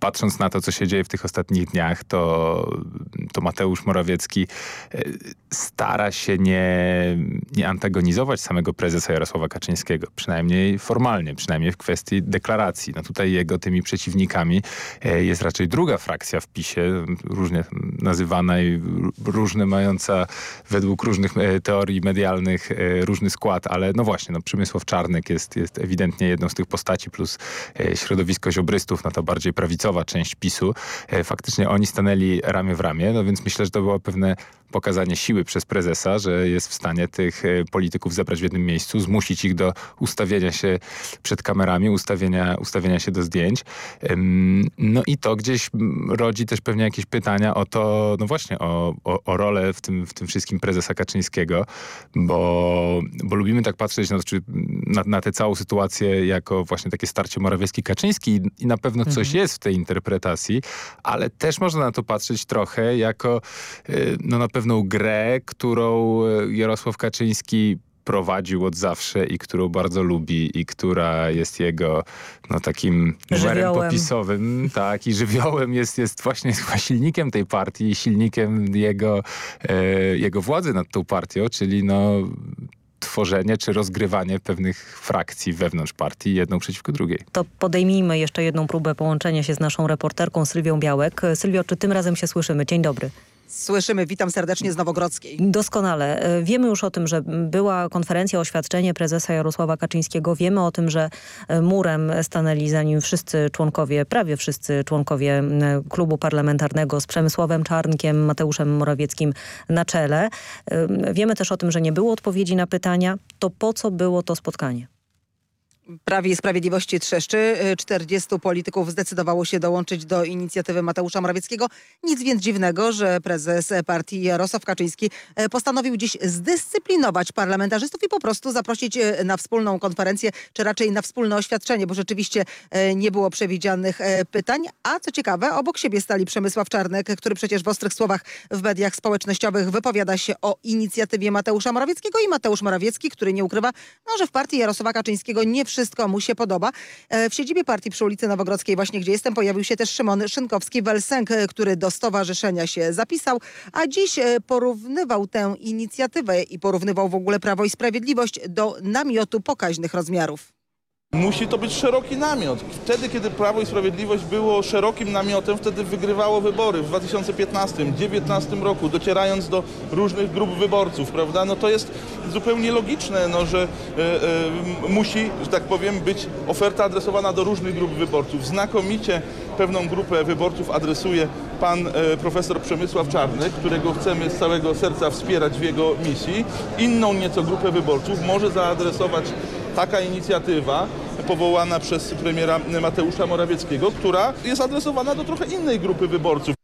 patrząc na to, co się dzieje w tych ostatnich dniach, to, to Mateusz Morawiecki e, stara się nie, nie antagonizować samego prezesa Jarosława Kaczyńskiego, przynajmniej formalnie, przynajmniej w kwestii deklaracji. No tutaj jego tymi przeciwnikami e, jest raczej druga frakcja w PiSie, różnie nazywana i różne mająca według różnych e, teorii medialnych różny skład, ale no właśnie, no Przemysław Czarnek jest, jest ewidentnie jedną z tych postaci, plus środowisko ziobrystów, no to bardziej prawicowa część PiSu. Faktycznie oni stanęli ramię w ramię, no więc myślę, że to było pewne pokazanie siły przez prezesa, że jest w stanie tych e, polityków zebrać w jednym miejscu, zmusić ich do ustawienia się przed kamerami, ustawienia, ustawienia się do zdjęć. No i to gdzieś rodzi też pewnie jakieś pytania o to, no właśnie, o, o, o rolę w tym, w tym wszystkim prezesa Kaczyńskiego, bo, bo lubimy tak patrzeć na, na, na tę całą sytuację jako właśnie takie starcie Morawiecki-Kaczyński i na pewno coś mhm. jest w tej interpretacji, ale też można na to patrzeć trochę jako y, no na pewno pewną grę, którą e, Jarosław Kaczyński prowadził od zawsze i którą bardzo lubi i która jest jego no, takim numerem popisowym. Tak, i żywiołem jest, jest *laughs* właśnie silnikiem tej partii i silnikiem jego, e, jego władzy nad tą partią, czyli no tworzenie czy rozgrywanie pewnych frakcji wewnątrz partii, jedną przeciwko drugiej. To podejmijmy jeszcze jedną próbę połączenia się z naszą reporterką Sylwią Białek. Sylwio, czy tym razem się słyszymy? Dzień dobry. Słyszymy, witam serdecznie z Nowogrodzkiej. Doskonale. E, wiemy już o tym, że była konferencja, oświadczenie prezesa Jarosława Kaczyńskiego. Wiemy o tym, że e, murem stanęli za nim wszyscy członkowie, prawie wszyscy członkowie klubu parlamentarnego z Przemysławem Czarnkiem, Mateuszem Morawieckim na czele. E, wiemy też o tym, że nie było odpowiedzi na pytania. To po co było to spotkanie? Prawie i Sprawiedliwości trzeszczy. 40 polityków zdecydowało się dołączyć do inicjatywy Mateusza Morawieckiego. Nic więc dziwnego, że prezes partii Jarosław Kaczyński e, postanowił dziś zdyscyplinować parlamentarzystów i po prostu zaprosić e, na wspólną konferencję, czy raczej na wspólne oświadczenie, bo rzeczywiście nie było przewidzianych pytań. A co ciekawe, obok siebie stali Przemysław Czarnek, który przecież w ostrych słowach w mediach społecznościowych wypowiada się o inicjatywie Mateusza Morawieckiego i Mateusz Morawiecki, który nie ukrywa, no, że w partii Jarosława Kaczyńskiego nie wszyscy wszystko mu się podoba. E, w siedzibie partii przy ulicy Nowogrodzkiej, właśnie gdzie jestem, pojawił się też Szymon Szynkowski-Welsenk, e, który do stowarzyszenia się zapisał, a dziś e, porównywał tę inicjatywę i porównywał w ogóle Prawo i Sprawiedliwość do namiotu pokaźnych rozmiarów. Musi to być szeroki namiot. Wtedy, kiedy Prawo i Sprawiedliwość było szerokim namiotem, wtedy wygrywało wybory w 2015-2019 roku, docierając do różnych grup wyborców, prawda? No to jest zupełnie logiczne, no, że e, e, musi, że tak powiem, być oferta adresowana do różnych grup wyborców. Znakomicie pewną grupę wyborców adresuje pan e, profesor Przemysław Czarny, którego chcemy z całego serca wspierać w jego misji. Inną nieco grupę wyborców może zaadresować taka inicjatywa powołana przez premiera Mateusza Morawieckiego, która jest adresowana do trochę innej grupy wyborców.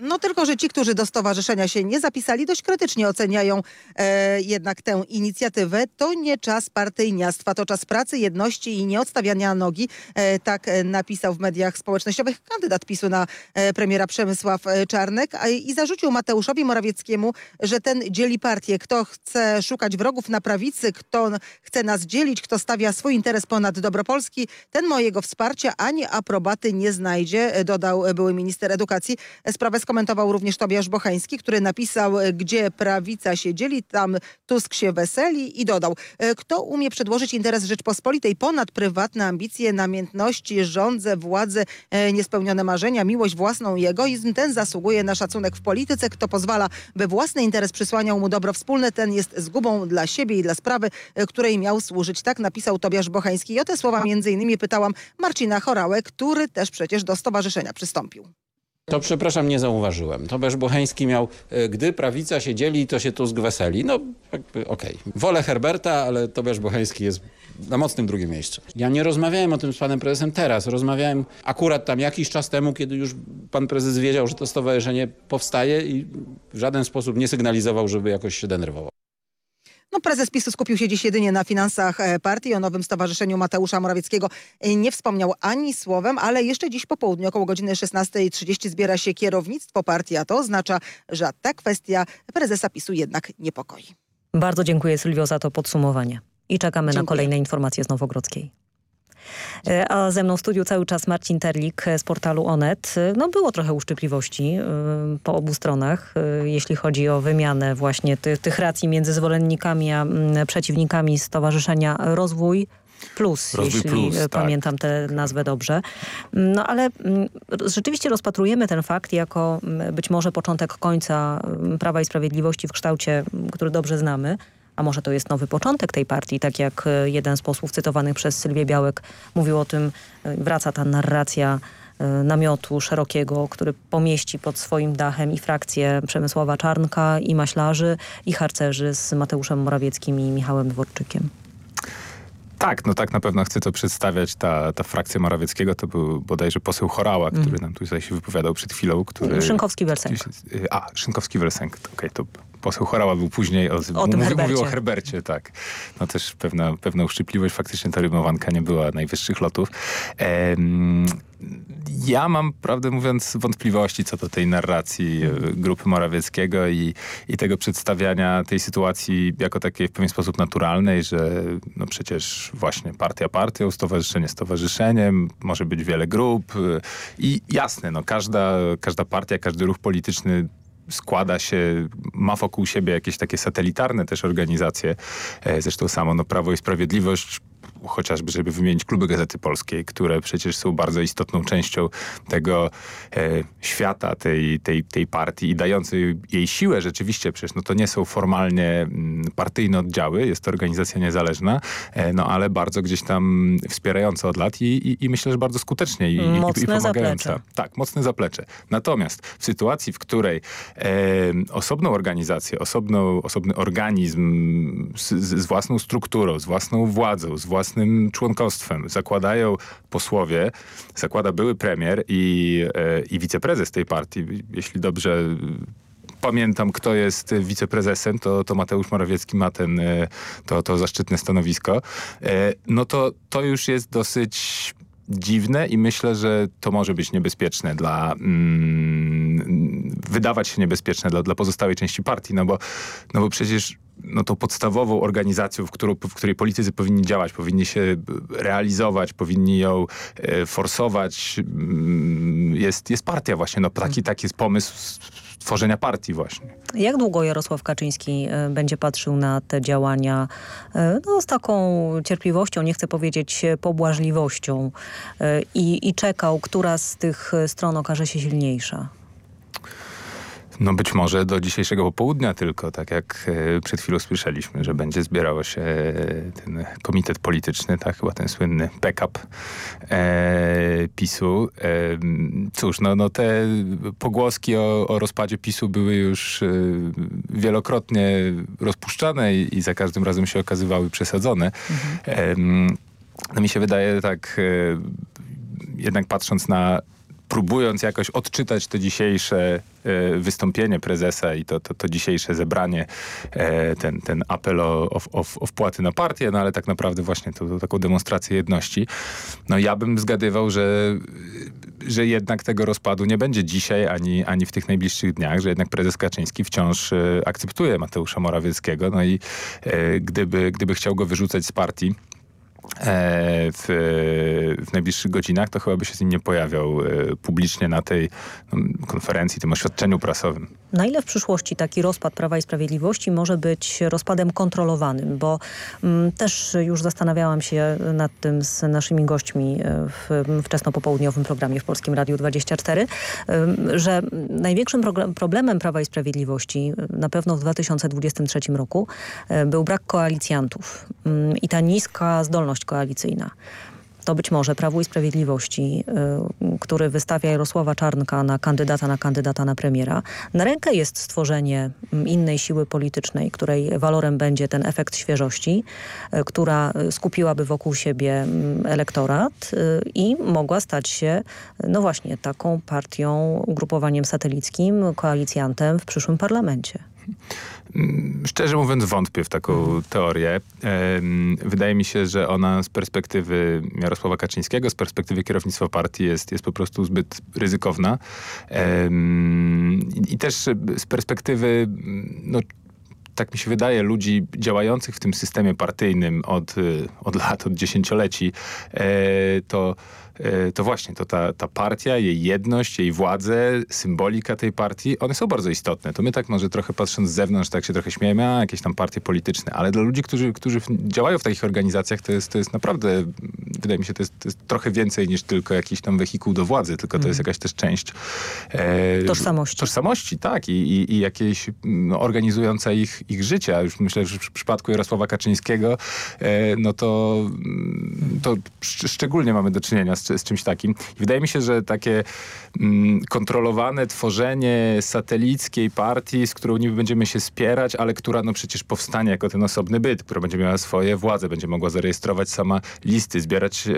No tylko, że ci, którzy do stowarzyszenia się nie zapisali, dość krytycznie oceniają e, jednak tę inicjatywę. To nie czas partyjniactwa, to czas pracy, jedności i nieodstawiania nogi. E, tak e, napisał w mediach społecznościowych kandydat PiSu na e, premiera Przemysław e, Czarnek a, i zarzucił Mateuszowi Morawieckiemu, że ten dzieli partię. Kto chce szukać wrogów na prawicy, kto chce nas dzielić, kto stawia swój interes ponad dobro Polski, ten mojego wsparcia ani aprobaty nie znajdzie, e, dodał były minister edukacji. Sprawę skomentował również Tobiasz Bochański, który napisał, gdzie prawica się dzieli, tam Tusk się weseli i dodał, kto umie przedłożyć interes Rzeczpospolitej ponad prywatne ambicje, namiętności, rządze, władze, niespełnione marzenia, miłość własną i egoizm, ten zasługuje na szacunek w polityce. Kto pozwala, by własny interes przysłaniał mu dobro wspólne, ten jest zgubą dla siebie i dla sprawy, której miał służyć. Tak napisał Tobiasz Bochański. I o te słowa między innymi pytałam Marcina Chorałę, który też przecież do stowarzyszenia przystąpił. To przepraszam, nie zauważyłem. Tobiasz Bocheński miał, gdy prawica się dzieli, to się Tusk weseli. No, okej. Okay. Wolę Herberta, ale Tobiasz Bocheński jest na mocnym drugim miejscu. Ja nie rozmawiałem o tym z panem prezesem teraz. Rozmawiałem akurat tam jakiś czas temu, kiedy już pan prezes wiedział, że to stowarzyszenie powstaje i w żaden sposób nie sygnalizował, żeby jakoś się denerwował. No, prezes PiSu skupił się dziś jedynie na finansach partii. O nowym stowarzyszeniu Mateusza Morawieckiego nie wspomniał ani słowem, ale jeszcze dziś po południu około godziny 16.30 zbiera się kierownictwo partii, a to oznacza, że ta kwestia prezesa PiSu jednak niepokoi. Bardzo dziękuję Sylwio za to podsumowanie i czekamy Dziękuję. na kolejne informacje z Nowogrodzkiej. A ze mną w studiu cały czas Marcin Terlik z portalu Onet. No było trochę uszczypliwości po obu stronach, jeśli chodzi o wymianę właśnie tych, tych racji między zwolennikami a przeciwnikami Stowarzyszenia Rozwój Plus, Rozwój jeśli Plus, tak. pamiętam tę nazwę dobrze. No ale rzeczywiście rozpatrujemy ten fakt jako być może początek końca Prawa i Sprawiedliwości w kształcie, który dobrze znamy. A może to jest nowy początek tej partii, tak jak jeden z posłów cytowanych przez Sylwię Białek mówił o tym, wraca ta narracja namiotu szerokiego, który pomieści pod swoim dachem i frakcję Przemysława Czarnka, i maślarzy, i harcerzy z Mateuszem Morawieckim i Michałem Dworczykiem. Tak, no tak na pewno chce to przedstawiać. Ta, ta frakcja Morawieckiego to był bodajże poseł Chorała, który Mhm. nam tutaj się wypowiadał przed chwilą. Który... Szynkowski-Welsenk. A, Szynkowski-Welsenk, okej, to poseł Chorała był później, o, O tym mówi, mówił Herbercie. o Herbercie, tak. No też pewna, pewna uszczypliwość, faktycznie ta rymowanka nie była najwyższych lotów. Em, ja mam, prawdę mówiąc, wątpliwości co do tej narracji e, grupy Morawieckiego i, i tego przedstawiania tej sytuacji jako takiej w pewien sposób naturalnej, że no przecież właśnie partia partią, stowarzyszenie stowarzyszeniem, może być wiele grup e, i jasne, no każda, każda partia, każdy ruch polityczny składa się, ma wokół siebie jakieś takie satelitarne też organizacje. E, Zresztą samo no, Prawo i Sprawiedliwość chociażby, żeby wymienić kluby Gazety Polskiej, które przecież są bardzo istotną częścią tego e, świata, tej, tej, tej partii i dającej jej siłę rzeczywiście, przecież no, to nie są formalnie mm, partyjne oddziały, jest to organizacja niezależna, e, no ale bardzo gdzieś tam wspierająca od lat i, i, i myślę, że bardzo skutecznie i, i, i Mocne pomagająca. zaplecze. Tak, mocne zaplecze. Natomiast w sytuacji, w której e, osobną organizację, osobną, osobny organizm z, z, własną strukturą, z własną władzą, z własnym członkostwem. Zakładają posłowie, zakłada były premier i, e, i wiceprezes tej partii, jeśli dobrze pamiętam, kto jest wiceprezesem, to, to Mateusz Morawiecki ma ten, e, to, to zaszczytne stanowisko, e, no to to już jest dosyć dziwne i myślę, że to może być niebezpieczne dla, mm, wydawać się niebezpieczne dla, dla pozostałej części partii, no bo, no bo przecież no, tą podstawową organizacją, w, którą, w której politycy powinni działać, powinni się realizować, powinni ją e, forsować, mm, jest, jest partia właśnie. No, taki, taki jest pomysł tworzenia partii właśnie. Jak długo Jarosław Kaczyński e, będzie patrzył na te działania e, no, z taką cierpliwością, nie chcę powiedzieć pobłażliwością i, i czekał, która z tych stron okaże się silniejsza? No być może do dzisiejszego popołudnia tylko, tak jak e, przed chwilą słyszeliśmy, że będzie zbierał się e, ten komitet polityczny, tak chyba ten słynny backup e, PiSu. E, cóż, no, no te pogłoski o, o rozpadzie PiSu były już e, wielokrotnie rozpuszczane i, i, za każdym razem się okazywały przesadzone. Mhm. no mi się wydaje tak, e, jednak patrząc na próbując jakoś odczytać to dzisiejsze e, wystąpienie prezesa i to, to, to dzisiejsze zebranie, e, ten, ten apel o, o, o, wpłaty na partię, no ale tak naprawdę właśnie to, to taką demonstrację jedności. No ja bym zgadywał, że, że jednak tego rozpadu nie będzie dzisiaj ani, ani w tych najbliższych dniach, że jednak prezes Kaczyński wciąż e, akceptuje Mateusza Morawieckiego, no i gdyby, gdyby chciał go wyrzucać z partii, w, w najbliższych godzinach, to chyba by się z nim nie pojawiał e, publicznie na tej no, konferencji, tym oświadczeniu prasowym. Na ile w przyszłości taki rozpad Prawa i Sprawiedliwości może być rozpadem kontrolowanym? Bo m, mm, też już zastanawiałam się nad tym z naszymi gośćmi e, w wczesnopopołudniowym programie w Polskim Radiu 24, że największym problemem Prawa i Sprawiedliwości na pewno w 2023 roku był brak koalicjantów mm, i ta niska zdolność koalicyjna to być może Prawu i Sprawiedliwości, y, który wystawia Jarosława Czarnka na kandydata na kandydata na premiera, na rękę jest stworzenie mm, innej siły politycznej, której walorem będzie ten efekt świeżości, y, która skupiłaby wokół siebie mm, elektorat y, i mogła stać się, no właśnie, taką partią, ugrupowaniem satelickim, koalicjantem w przyszłym parlamencie. Mm, szczerze mówiąc wątpię w taką teorię. Wydaje mi się, że ona z perspektywy Jarosława Kaczyńskiego, z perspektywy kierownictwa partii jest, jest po prostu zbyt ryzykowna. I też z perspektywy no, tak mi się wydaje, ludzi działających w tym systemie partyjnym od, od lat, od dziesięcioleci, e, to to właśnie, to ta, ta partia, jej jedność, jej władze, symbolika tej partii, one są bardzo istotne. To my tak może trochę patrząc z zewnątrz, tak się trochę śmiejemy, a jakieś tam partie polityczne, ale dla ludzi, którzy, którzy działają w takich organizacjach, to jest, to jest naprawdę, wydaje mi się, to jest, to jest trochę więcej niż tylko jakiś tam wehikuł do władzy, tylko to jest mhm. jakaś też część e, tożsamości. Tożsamości, tak, i, i, i jakiejś no, organizująca ich, ich życia. Już myślę, że w przypadku Jarosława Kaczyńskiego, e, no to, to szczególnie mamy do czynienia z z czymś takim. I wydaje mi się, że takie mm, kontrolowane tworzenie satelickiej partii, z którą niby będziemy się spierać, ale która no przecież powstanie jako ten osobny byt, która będzie miała swoje władze, będzie mogła zarejestrować sama listy, zbierać e,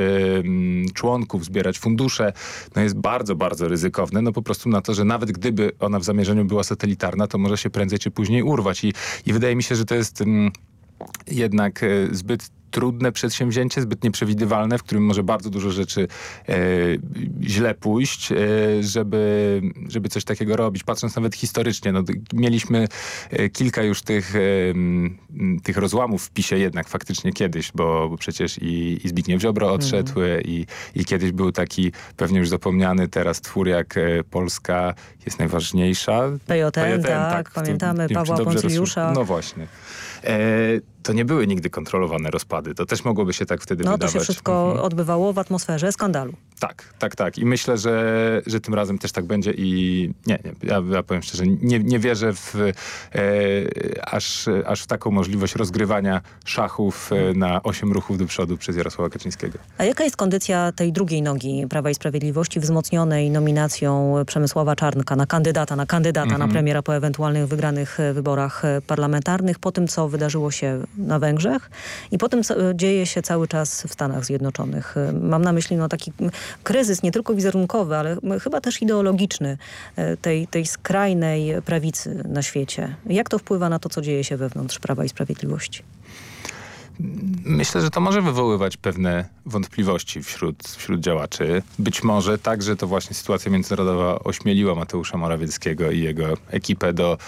członków, zbierać fundusze, no jest bardzo, bardzo ryzykowne. No po prostu na to, że nawet gdyby ona w zamierzeniu była satelitarna, to może się prędzej czy później urwać. I, i wydaje mi się, że to jest mm, jednak e, zbyt trudne przedsięwzięcie, zbyt nieprzewidywalne, w którym może bardzo dużo rzeczy e, źle pójść, e, żeby, żeby coś takiego robić. Patrząc nawet historycznie, no, mieliśmy e, kilka już tych, e, tych rozłamów w PiSie jednak faktycznie kiedyś, bo, bo przecież i, i Zbigniew Ziobro odszedł mm. i, i kiedyś był taki pewnie już zapomniany teraz twór jak e, Polska jest najważniejsza. PJN tak, tak, pamiętamy Pawła Poncyliusza. No właśnie. E, to nie były nigdy kontrolowane rozpady. To też mogłoby się tak wtedy no, wydawać. No to się wszystko mhm. odbywało w atmosferze skandalu. Tak, tak, tak. I myślę, że, że tym razem też tak będzie i nie, nie ja, ja powiem szczerze, nie, nie wierzę w e, aż, aż w taką możliwość rozgrywania szachów e, na osiem ruchów do przodu przez Jarosława Kaczyńskiego. A jaka jest kondycja tej drugiej nogi Prawa i Sprawiedliwości wzmocnionej nominacją Przemysława Czarnka na kandydata, na kandydata, mhm. na premiera po ewentualnych wygranych wyborach parlamentarnych, po tym co wydarzyło się na Węgrzech i po tym co dzieje się cały czas w Stanach Zjednoczonych. Mam na myśli no, taki kryzys nie tylko wizerunkowy, ale chyba też ideologiczny e, tej, tej skrajnej prawicy na świecie. Jak to wpływa na to, co dzieje się wewnątrz Prawa i Sprawiedliwości? Myślę, że to może wywoływać pewne wątpliwości wśród, wśród działaczy. Być może także to właśnie sytuacja międzynarodowa ośmieliła Mateusza Morawieckiego i jego ekipę do,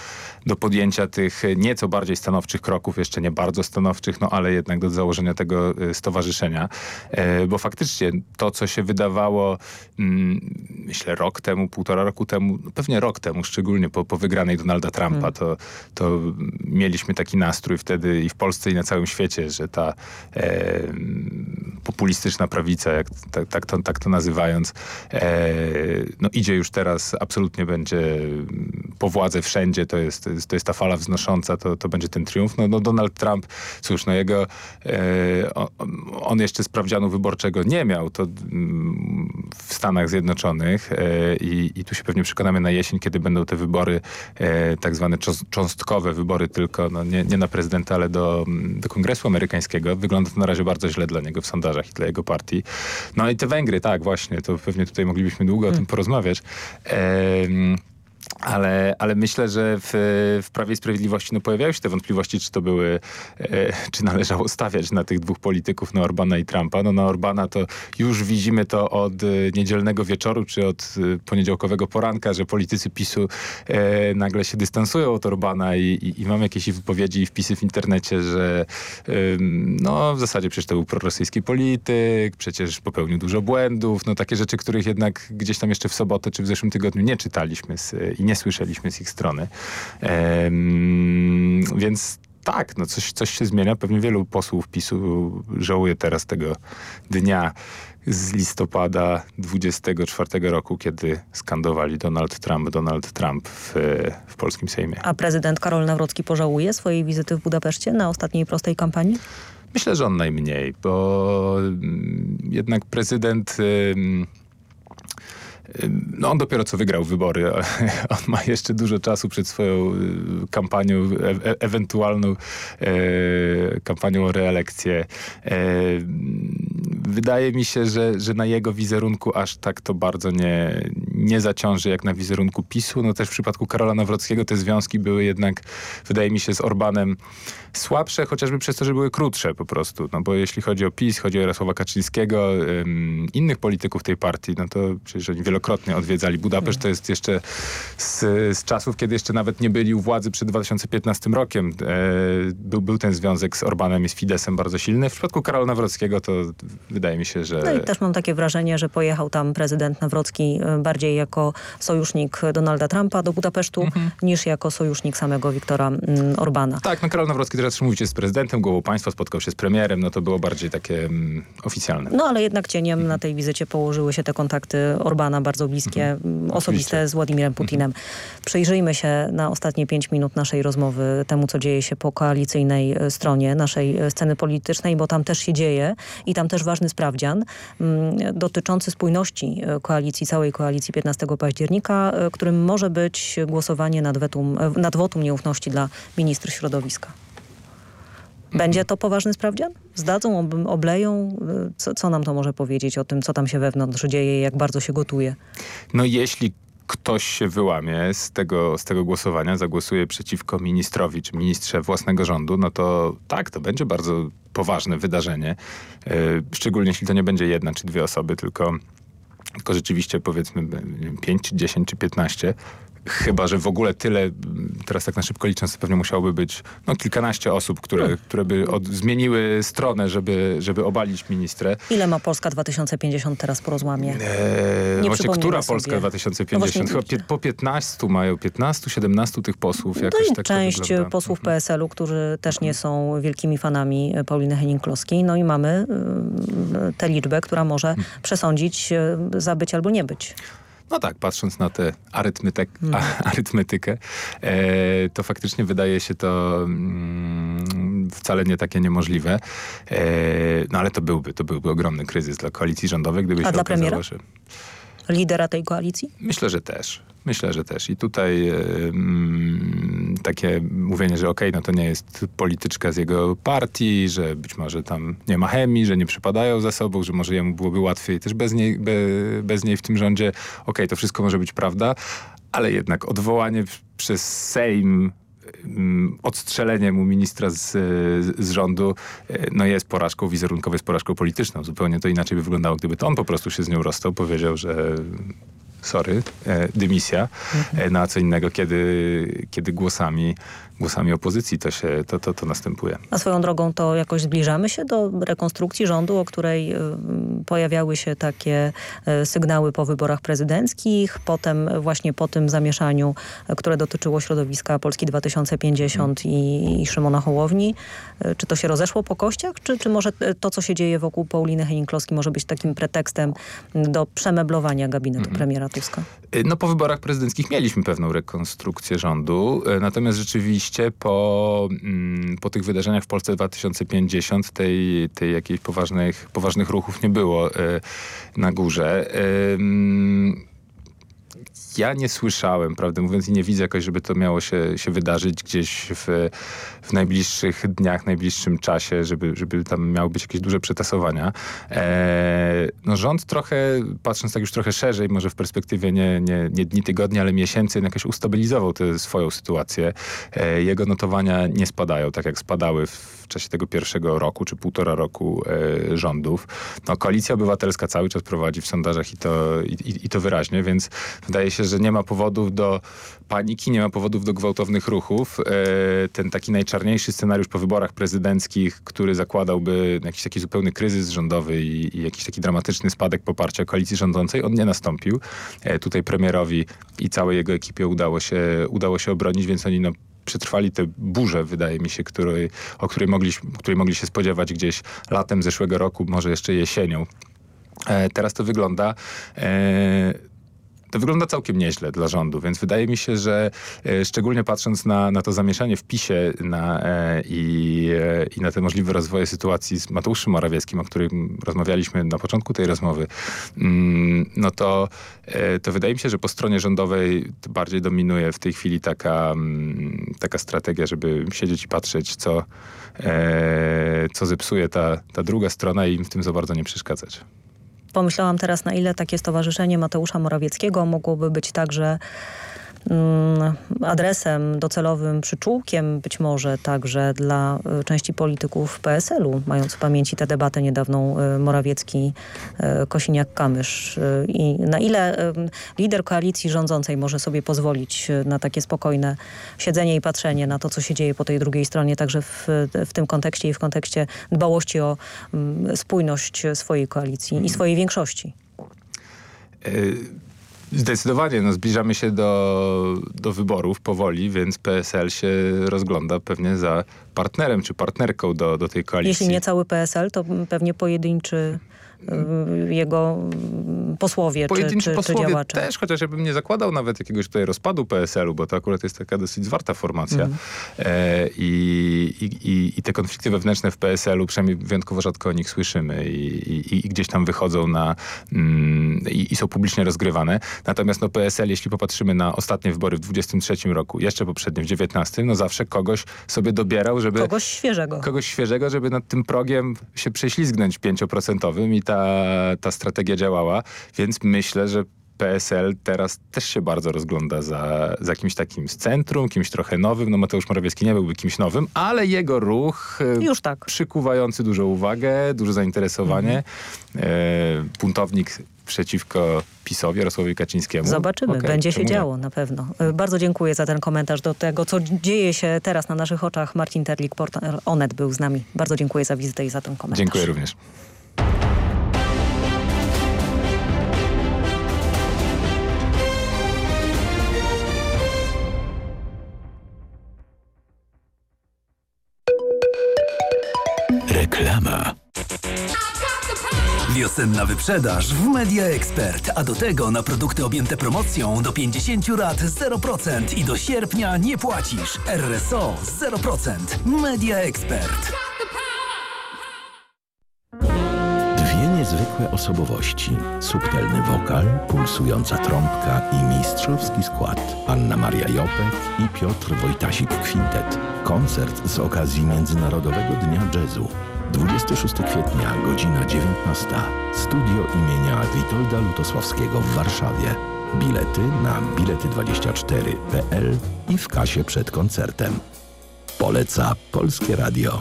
do podjęcia tych nieco bardziej stanowczych kroków, jeszcze nie bardzo stanowczych, no ale jednak do założenia tego y, stowarzyszenia. E, bo faktycznie to, co się wydawało, mm, myślę, rok temu, półtora roku temu, no pewnie rok temu, szczególnie po, po wygranej Donalda Trumpa, hmm. to, to mieliśmy taki nastrój wtedy i w Polsce i na całym świecie, że ta e, populistyczna prawica, jak, tak, tak, to, tak to nazywając, e, no idzie już teraz, absolutnie będzie po władzę wszędzie, to jest, to jest, to jest ta fala wznosząca, to, to będzie ten triumf. No, no Donald Trump, cóż, no jego, e, on, jeszcze sprawdzianu wyborczego nie miał, to mm, w Stanach Zjednoczonych e, i, i tu się pewnie przekonamy na jesień, kiedy będą te wybory e, tak zwane cząstkowe, wybory tylko, no nie, nie na prezydenta, ale do, do Kongresu Amerykańskiego. Wygląda to na razie bardzo źle dla niego w sondażach i dla jego partii. No i te Węgry, tak, właśnie, to pewnie tutaj moglibyśmy długo hmm. o tym porozmawiać. Ale, ale myślę, że w, w Prawie i Sprawiedliwości no, pojawiają się te wątpliwości, czy to były, e, czy należało stawiać na tych dwóch polityków, na Orbana i Trumpa. No na Orbana to już widzimy to od e, niedzielnego wieczoru, czy od e, poniedziałkowego poranka, że politycy PiSu e, nagle się dystansują od Orbana i, i, i mamy jakieś wypowiedzi i wpisy w internecie, że no w zasadzie przecież to był prorosyjski polityk, przecież popełnił dużo błędów, no takie rzeczy, których jednak gdzieś tam jeszcze w sobotę czy w zeszłym tygodniu nie czytaliśmy z i nie słyszeliśmy z ich strony. Więc tak, no coś, coś się zmienia. Pewnie wielu posłów PiSu żałuje teraz tego dnia z listopada 24 roku, kiedy skandowali Donald Trump, Donald Trump w, w polskim Sejmie. A prezydent Karol Nawrocki pożałuje swojej wizyty w Budapeszcie na ostatniej prostej kampanii? Myślę, że on najmniej, bo mm, jednak prezydent... Yy, no on dopiero co wygrał wybory. *laughs* On ma jeszcze dużo czasu przed swoją y, kampanią, e e ewentualną e kampanią o reelekcję. E wydaje mi się, że, że na jego wizerunku aż tak to bardzo nie, nie zaciąży jak na wizerunku PiSu. No też w przypadku Karola Nawrockiego te związki były jednak, wydaje mi się, z Orbanem słabsze, chociażby przez to, że były krótsze po prostu. No bo jeśli chodzi o PiS, chodzi o Jarosława Kaczyńskiego, um, innych polityków tej partii, no to przecież oni wielokrotnie odwiedzali Budapeszt. To jest jeszcze z, z czasów, kiedy jeszcze nawet nie byli u władzy przed 2015 rokiem. E, był, był ten związek z Orbanem i z Fidesem bardzo silny. W przypadku Karola Nawrockiego to wydaje mi się, że... No i też mam takie wrażenie, że pojechał tam prezydent Nawrocki e, bardziej jako sojusznik Donalda Trumpa do Budapesztu, mhm. niż jako sojusznik samego Wiktora mm, Orbana. Tak, no Karol Nawrocki teraz mówicie z prezydentem, głową państwa, spotkał się z premierem, no to było bardziej takie um, oficjalne. No ale jednak cieniem mhm. na tej wizycie położyły się te kontakty Orbana bardzo bliskie, mhm. osobiste Oczywiście. z Władimierem mhm. Putinem. Przyjrzyjmy się na ostatnie pięć minut naszej rozmowy temu, co dzieje się po koalicyjnej e, stronie naszej e, sceny politycznej, bo tam też się dzieje i tam też ważny sprawdzian mm, dotyczący spójności e, koalicji, całej koalicji 15 października, którym może być głosowanie nad, wetum, nad wotum nieufności dla ministra środowiska. Będzie to poważny sprawdzian? Zdadzą, obleją? Co, co nam to może powiedzieć o tym, co tam się wewnątrz dzieje jak bardzo się gotuje? No jeśli ktoś się wyłamie z tego, z tego głosowania, zagłosuje przeciwko ministrowi czy ministrze własnego rządu, no to tak, to będzie bardzo poważne wydarzenie. Yy, szczególnie jeśli to nie będzie jedna czy dwie osoby, tylko, tylko rzeczywiście powiedzmy 5, 10 czy 15 Chyba, że w ogóle tyle, teraz tak na szybko licząc, pewnie musiałoby być no, kilkanaście osób, które, hmm. które by od, zmieniły stronę, żeby, żeby obalić ministrę. Ile ma Polska 2050 teraz po rozłamie? Eee, Nie właśnie, która sobie. Polska 2050? No Chyba po 15 mają, 15, 17 tych posłów. No i tak część posłów mhm. PSL-u, którzy też nie są wielkimi fanami Pauliny Henning-Kloskiej. No i mamy y, tę liczbę, która może hmm. przesądzić y, za być albo nie być. No tak, patrząc na tę hmm. *laughs* arytmetykę, e, to faktycznie wydaje się to mm, wcale nie takie niemożliwe. E, no ale to byłby, to byłby ogromny kryzys dla koalicji rządowej, gdyby A się dla okazało, premiera? że... Lidera tej koalicji? Myślę, że też. Myślę, że też. I tutaj takie mówienie, że okej, okay, no to nie jest polityczka z jego partii, że być może tam nie ma chemii, że nie przypadają za sobą, że może jemu byłoby łatwiej też bez niej, be, bez niej w tym rządzie. Okej, okay, to wszystko może być prawda, ale jednak odwołanie przez Sejm mm, odstrzelenie mu ministra z, z rządu no jest porażką wizerunkową, jest porażką polityczną. Zupełnie to inaczej by wyglądało, gdyby to on po prostu się z nią rozstał, powiedział, że sorry, dymisja, mhm. no a co innego, kiedy, kiedy głosami głosami opozycji to, się, to, to, to następuje. A swoją drogą to jakoś zbliżamy się do rekonstrukcji rządu, o której y, pojawiały się takie y, sygnały po wyborach prezydenckich, potem właśnie po tym zamieszaniu, które dotyczyło środowiska Polski 2050 hmm. i, i Szymona Hołowni. Czy to się rozeszło po kościach, czy, czy może to, co się dzieje wokół Pauliny Henning-Kloski może być takim pretekstem do przemeblowania gabinetu hmm. premiera Tuska? No po wyborach prezydenckich mieliśmy pewną rekonstrukcję rządu, natomiast rzeczywiście po, mm, po tych wydarzeniach w Polsce 2050 tej, tej jakichś poważnych, poważnych ruchów nie było e, na górze ja nie słyszałem, prawdę mówiąc, i nie widzę jakoś, żeby to miało się, się wydarzyć gdzieś w, w najbliższych dniach, najbliższym czasie, żeby, żeby tam miały być jakieś duże przetasowania. E, no rząd trochę, patrząc tak już trochę szerzej, może w perspektywie nie, nie, nie dni, tygodni, ale miesięcy, jakoś ustabilizował tę swoją sytuację. E, jego notowania nie spadają, tak jak spadały w czasie tego pierwszego roku czy półtora roku e, rządów. No, Koalicja Obywatelska cały czas prowadzi w sondażach i to, i, i to wyraźnie, więc wydaje się, że nie ma powodów do paniki, nie ma powodów do gwałtownych ruchów. E, ten taki najczarniejszy scenariusz po wyborach prezydenckich, który zakładałby jakiś taki zupełny kryzys rządowy i, i jakiś taki dramatyczny spadek poparcia koalicji rządzącej, on nie nastąpił. E, tutaj premierowi i całej jego ekipie udało się, udało się obronić, więc oni no, przetrwali tę burzę, wydaje mi się, której, o której mogli, której mogli się spodziewać gdzieś latem zeszłego roku, może jeszcze jesienią. E, teraz to wygląda to wygląda całkiem nieźle dla rządu, więc wydaje mi się, że e, szczególnie patrząc na, na to zamieszanie w PiSie na, e, i, e, i na te możliwe rozwoje sytuacji z Mateuszem Morawieckim, o którym rozmawialiśmy na początku tej rozmowy, mm, no to, e, to wydaje mi się, że po stronie rządowej bardziej dominuje w tej chwili taka, mm, taka strategia, żeby siedzieć i patrzeć, co, e, co zepsuje ta, ta druga strona i im w tym za bardzo nie przeszkadzać. Pomyślałam teraz, na ile takie stowarzyszenie Mateusza Morawieckiego mogłoby być także adresem docelowym, przyczółkiem być może także dla y, części polityków PSL-u, mając w pamięci tę debatę niedawną y, Morawiecki, y, Kosiniak-Kamysz. I na ile lider koalicji rządzącej może sobie pozwolić na takie spokojne siedzenie i patrzenie na to, co się dzieje po tej drugiej stronie, także w, w tym kontekście i w kontekście dbałości o mm, spójność swojej koalicji i swojej większości? Zdecydowanie, no zbliżamy się do, do wyborów powoli, więc PSL się rozgląda pewnie za partnerem czy partnerką do, do tej koalicji. Jeśli nie cały PSL, to pewnie pojedynczy jego posłowie Pojedynczy czy, czy, posłowie czy działacze. też, chociaż ja bym nie zakładał nawet jakiegoś tutaj rozpadu PSL-u, bo to akurat jest taka dosyć zwarta formacja. Mm. E, i, i, I te konflikty wewnętrzne w PSL-u, przynajmniej wyjątkowo rzadko o nich słyszymy i, i gdzieś tam wychodzą na mm, i, są publicznie rozgrywane. Natomiast no, PSL, jeśli popatrzymy na ostatnie wybory w 23 roku, jeszcze poprzednie w 19, no zawsze kogoś sobie dobierał, żeby... Kogoś świeżego. Kogoś świeżego, żeby nad tym progiem się prześlizgnąć pięcioprocentowym i ta ta, ta strategia działała, więc myślę, że PSL teraz też się bardzo rozgląda za, za kimś takim z centrum, kimś trochę nowym. No Mateusz Morawiecki nie byłby kimś nowym, ale jego ruch e, Już tak. przykuwający dużą uwagę, duże zainteresowanie. Mhm. E, puntownik przeciwko PiSowi, Jarosławowi Kaczyńskiemu. Zobaczymy, okay, będzie się działo na pewno. E, bardzo dziękuję za ten komentarz do tego, co dzieje się teraz na naszych oczach. Marcin Terlik, portal Onet był z nami. Bardzo dziękuję za wizytę i za ten komentarz. Dziękuję również. Wiosenna wyprzedaż w Media Expert, a do tego na produkty objęte promocją do 50 lat 0% i do sierpnia nie płacisz. RSO 0%. Media Expert. Dwie niezwykłe osobowości. Subtelny wokal, pulsująca trąbka i mistrzowski skład. Anna Maria Jopek i Piotr Wojtasik Kwintet. Koncert z okazji Międzynarodowego Dnia Jazzu. 26 kwietnia, godzina 19. Studio imienia Witolda Lutosławskiego w Warszawie. Bilety na bilety24.pl i w kasie przed koncertem. Poleca Polskie Radio.